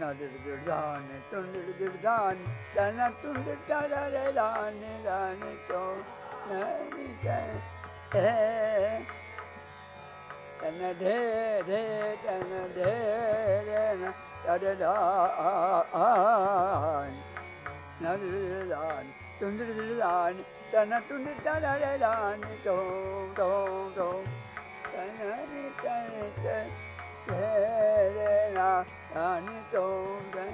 तारे दान तुझे दान तुंड तन दान दान तो तननी तनी दान दान तुंड दान तन तु तेरी लान तेरी लान तन तुंड तन Tana na tana ni da ni do do do da ni tana ni da re re la da ni do da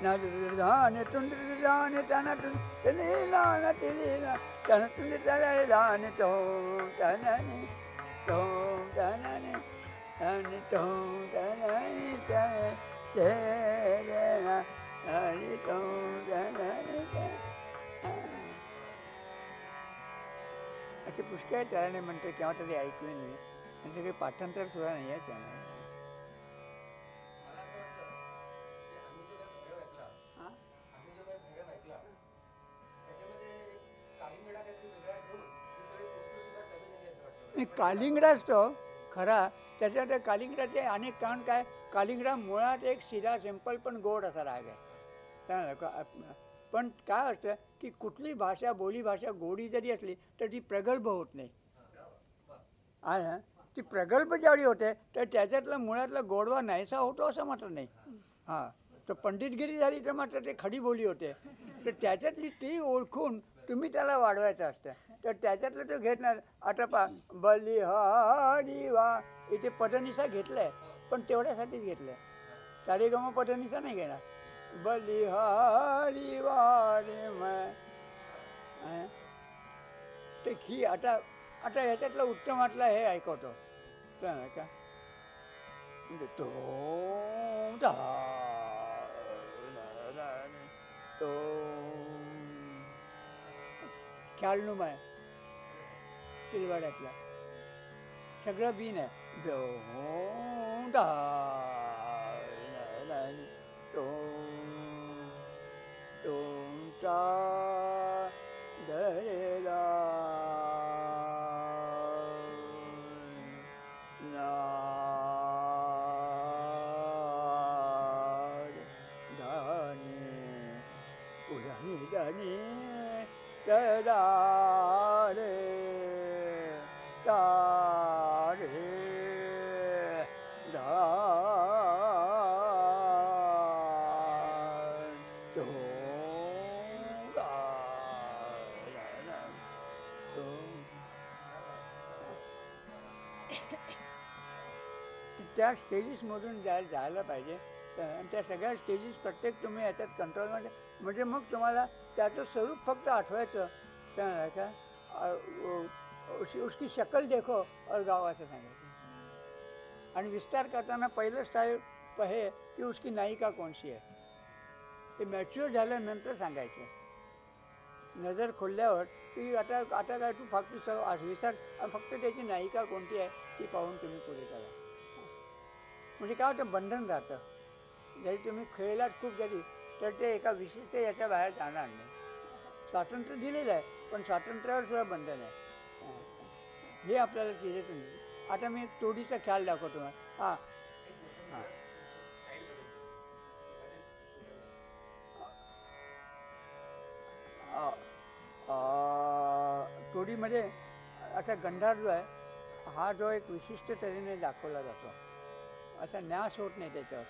na du du da ni tu du du da ni tana na tu da ni la na ti ni la da na tu ni da da ni do tana ni do da na ni tana ni do da na ni da re re la tanani असे पुष्कळ तऱ्हेने म्हणते केव्हा तरी ऐकले नाही म्हणजे काही पाठांतर सुद्धा नाही आहे हा? नाही कालिंगडाच तो खरा. त्याच्यात कालिंगडाचे अनेक कारण काय? कालिंगडा मुळात एक सिधा सिंपल पण गोड असा राग आहे. चांगला का- पण काय असतं की कुठली भाषा बोली भाषा गोडी जरी असली तर ती प्रगल्भ होत नाही. आहे ती प्रगल्भ ज्यावेळी होते तर त्याच्यातला मुळातला गोडवा नाहीसा होतो असं मात्र नाही. हां. तर पंडितगिरी झाली तर मात्र ते खडी बोली होते. तर त्याच्यातली ती ओळखून तुम्ही त्याला वाढवायचं असतं. तर त्याच्यातलं तो घेतणार आता पा बलिहारी वा इथे पदनिसा घेतलाय पण तेवढ्यासाठीच घेतलंय. सारेगम पदनिसा नाही घेणार. बलिहारी वारे मै ते ही आता आता ह्याच्यातलं उत्तम वाटलं हे ऐकवतो. का? म्हणजे तो तो ख्यालनुम आहे. तिलवाड्यातला सगळं बीन आहे. जो दा. तुमचा त्या स्टेजेसमधून जाय जायला पाहिजे. आणि त्या सगळ्या स्टेजेस प्रत्येक तुम्ही याच्यात कंट्रोलमध्ये म्हणजे मग तुम्हाला त्याचं स्वरूप फक्त आठवायचं. का उसकी शकल देखो और गाव असं सांगायचं. आणि विस्तार करताना पहिलं स्टाईल हे की उसकी नायिका कोणशी आहे. ते मॅच्युअर झाल्यानंतर सांगायचं. नजर खोलल्यावर की आता आता काय तू फक्त स- विसर आणि फक्त त्याची नायिका कोणती आहे ती पाहून तुम्ही पुढे करा म्हणजे काय होतं बंधन राहतं. जरी तुम्ही खेळलात खूप जरी तर ते एका विशिष्ट याच्या बाहेर जाणार नाही. स्वातंत्र्य दिलेलं आहे पण स्वातंत्र्यावर सुद्धा बंधन आहे. हे आपल्याला चिरेतून आता मी तोडीचा ख्याल दाखवतो हां. हां. तोडीमध्ये असा गंधार जो आहे हा जो एक विशिष्ट तऱ्हेने दाखवला जातो. असा न्यास होत नाही त्याच्यावर.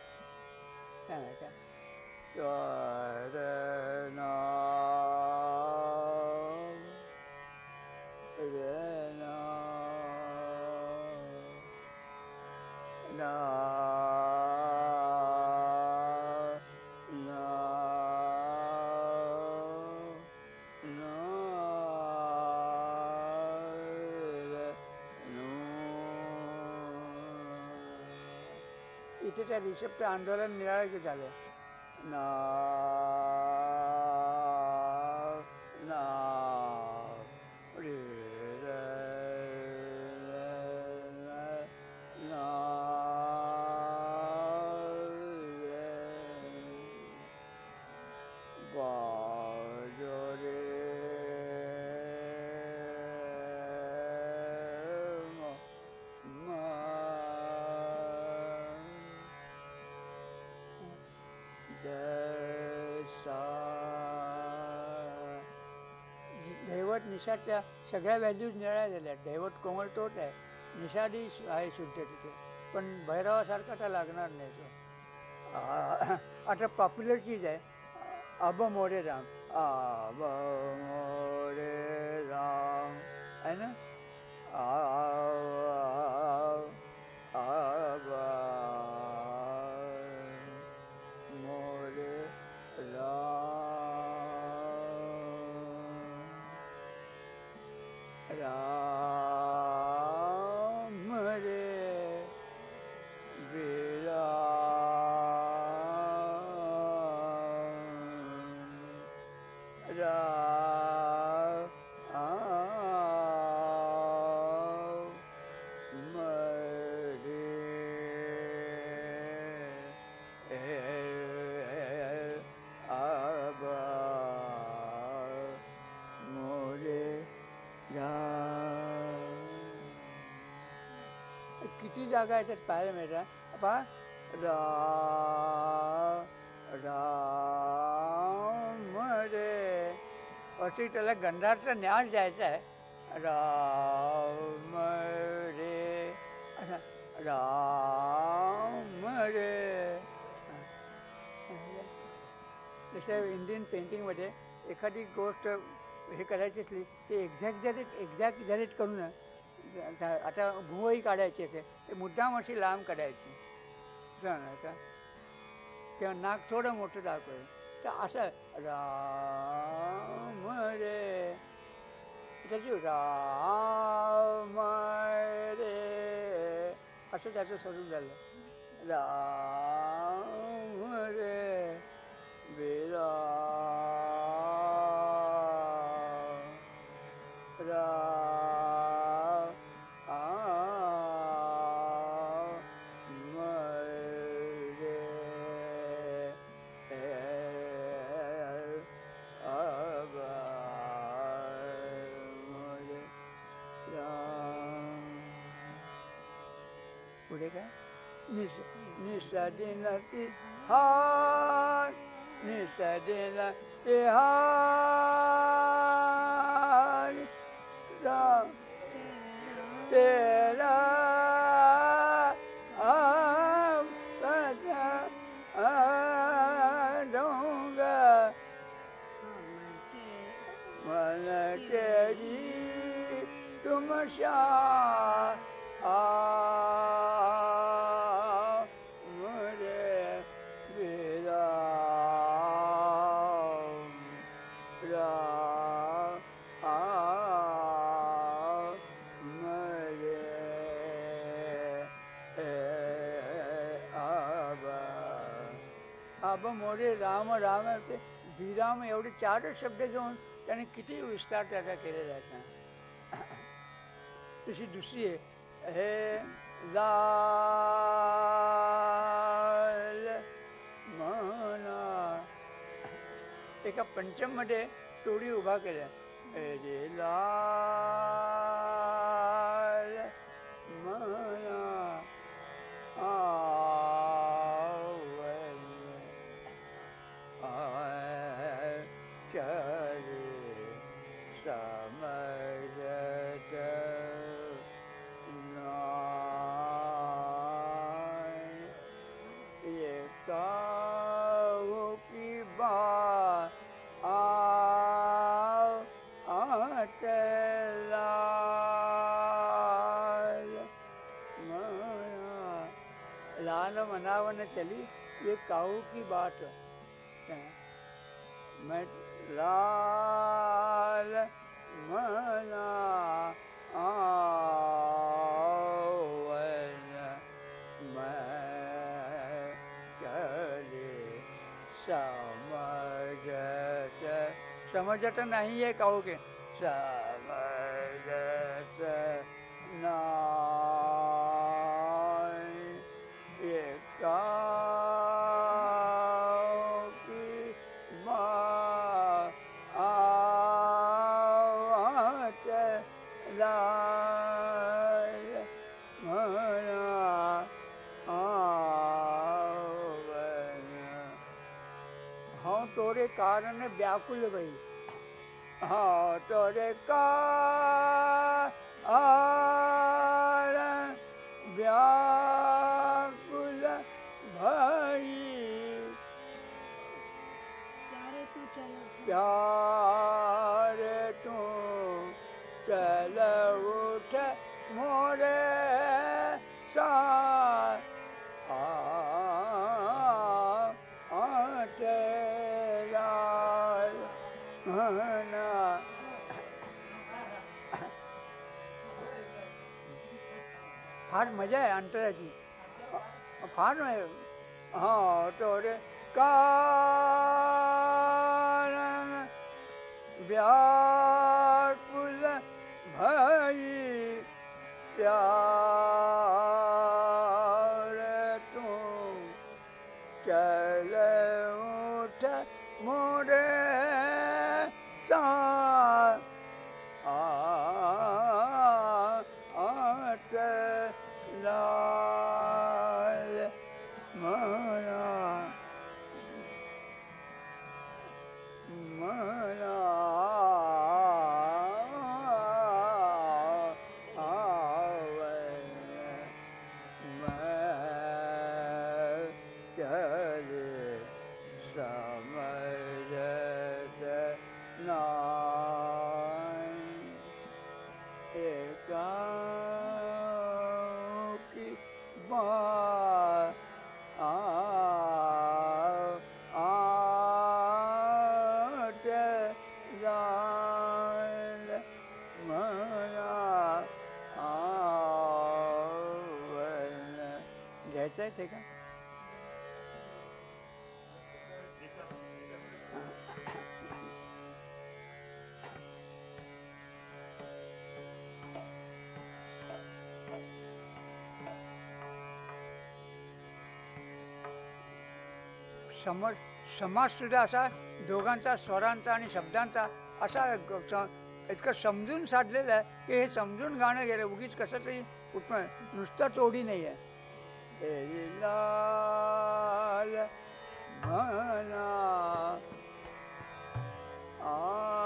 काय का चरण ना इथे त्या रिषभचं आंदोलन निराळे झालं ना दैवत निषादच्या सगळ्या व्हॅल्यूज निळ्या झाल्या आहेत. दैवत कोमल तोच आहे. निषादी आहे शुद्ध तिथे. पण भैरवासारखा तर लागणार नाही तो. आता पॉप्युलर चीज आहे. अब मोरे राम. अब मोरे राम. आहे ना? किती जागा आहेत त्यात पाहायला मिळतात पहा रा राम रे। अशी त्याला गंधारचा जसं इंडियन पेंटिंगमध्ये एखादी गोष्ट हे करायची असली, ते एक्झॅक्झरेट एक्झॅक्झरेट करून आता- आता भुवई काढायची असेल ते मुद्दाम अशी लांब काढायची. समजलं आता. तेव्हा नाक थोडं मोठं दाखवायचं तर असं राम रे. त्याची राम रे. असं त्याचं स्वरूप झालं. राम रे. बेरा पुढे काय निस निसदिनती हार निसदिन तिहार राम तेरा हम सदा दूंगा विराम एवढे चारच शब्द घेऊन त्याने किती विस्तार त्याचा केलेला आहे तशी दुसरी आहे. हे लाल म्हणा एका पंचम मध्ये टोळी उभा केल्या. रे लाल म्हणा आवड लाल मनावन चली, ये काऊ की बात मैं लाल मना चले समझत नहीं है कहोगे समझत नहीं કારણ વ્યાકુલ ભાઈ હા તો રે કા વ્યાકુલ ભાઈ ત્યારે તું ચલ ઉઠ મોરે સા फार मजा आहे अंतराची. फार हा तो रे का व्याकुल भई समज समाजसुद्धा असा दोघांचा स्वरांचा आणि शब्दांचा असा इतकं समजून साधलेलं आहे की हे समजून गाणं गेलं उगीच कसं तरी उत्पन्न नुसतं तोडी नाही आहे म्हणा आ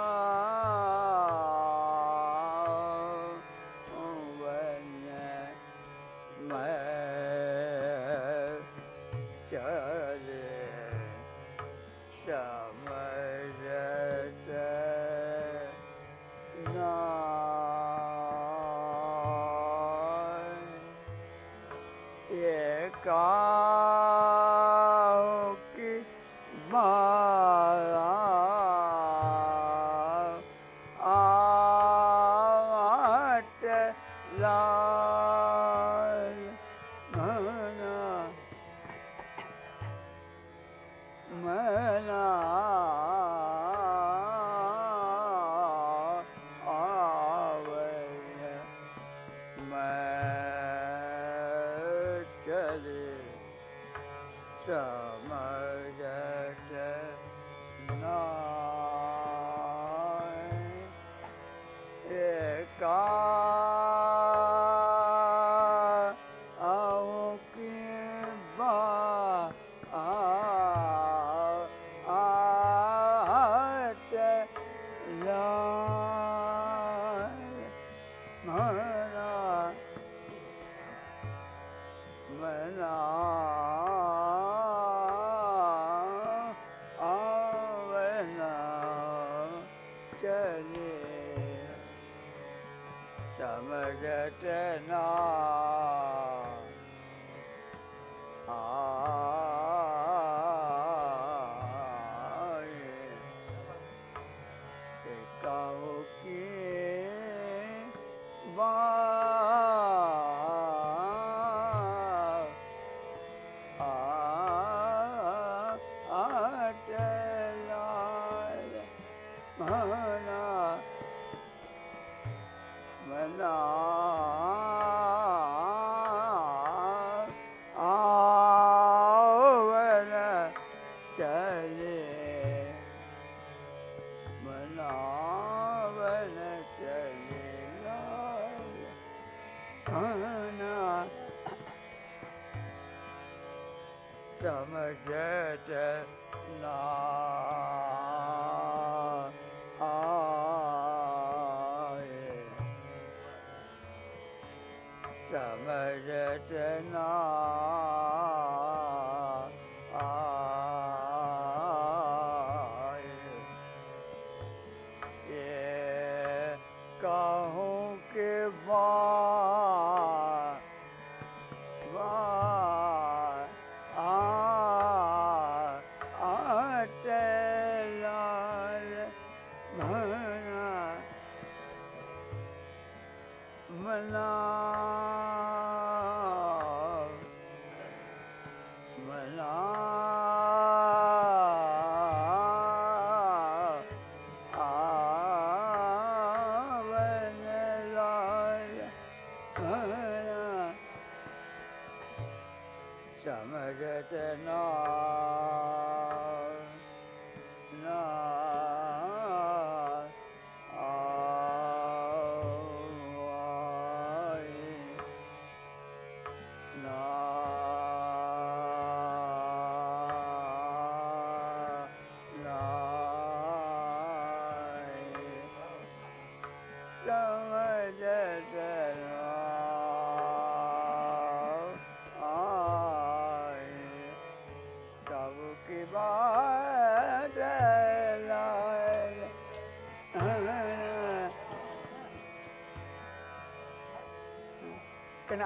什么认真啊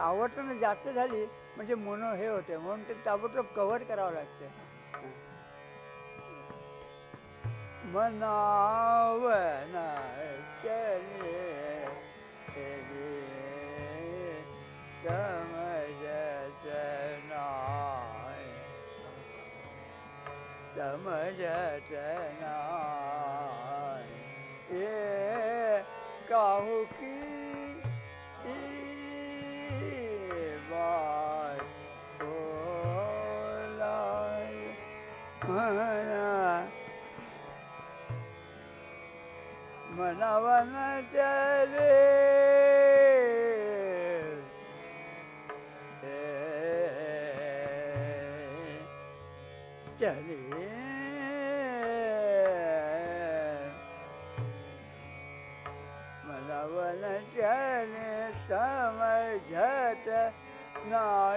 आवडताना जास्त झाली म्हणजे मोनो हे होते. म्हणून ते ताबडतोब कव्हर करावं लागते. मनाव समजत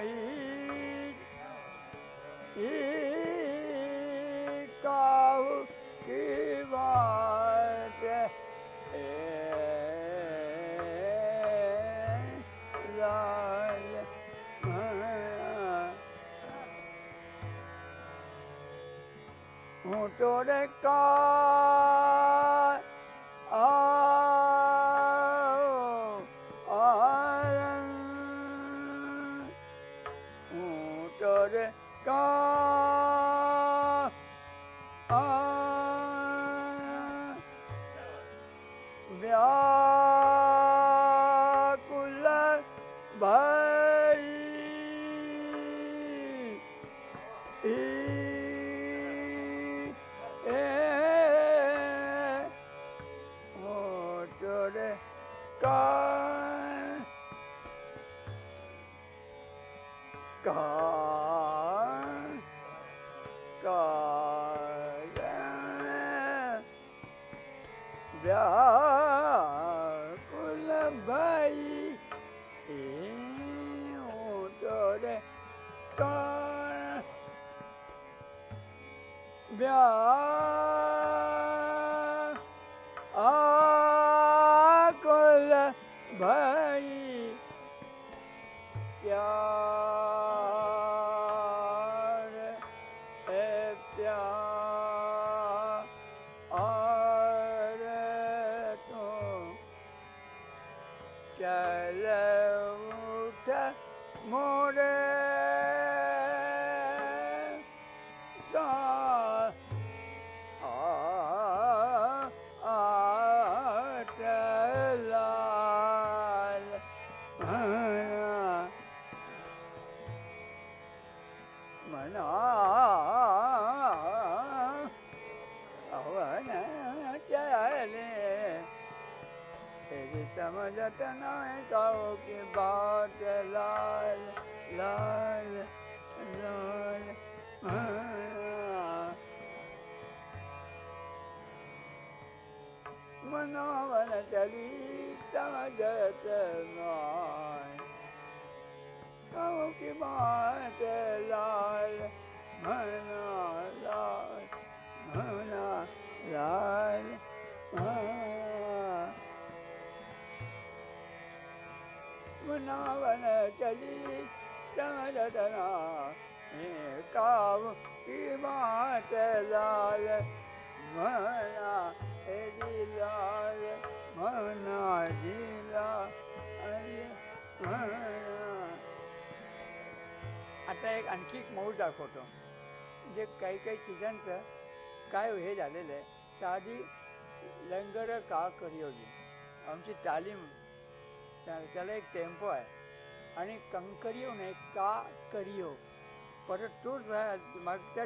thấy ý cao ký và trẻ là một chỗ đấy cao मनोवन चली समझत नहीं कहो कि बात लाल मना लाल मना लाल हाँ। मनावन चली समझतना काव आता एक आणखी एक मऊ दाखवतो. म्हणजे काही काही चिजांचं काय हे झालेलं आहे. साधी लंगर का करियोगी? आमची तालीम त्याला एक टेम्पो आहे. आणि कंकरियो नाही का करियो परत तोच मागच्या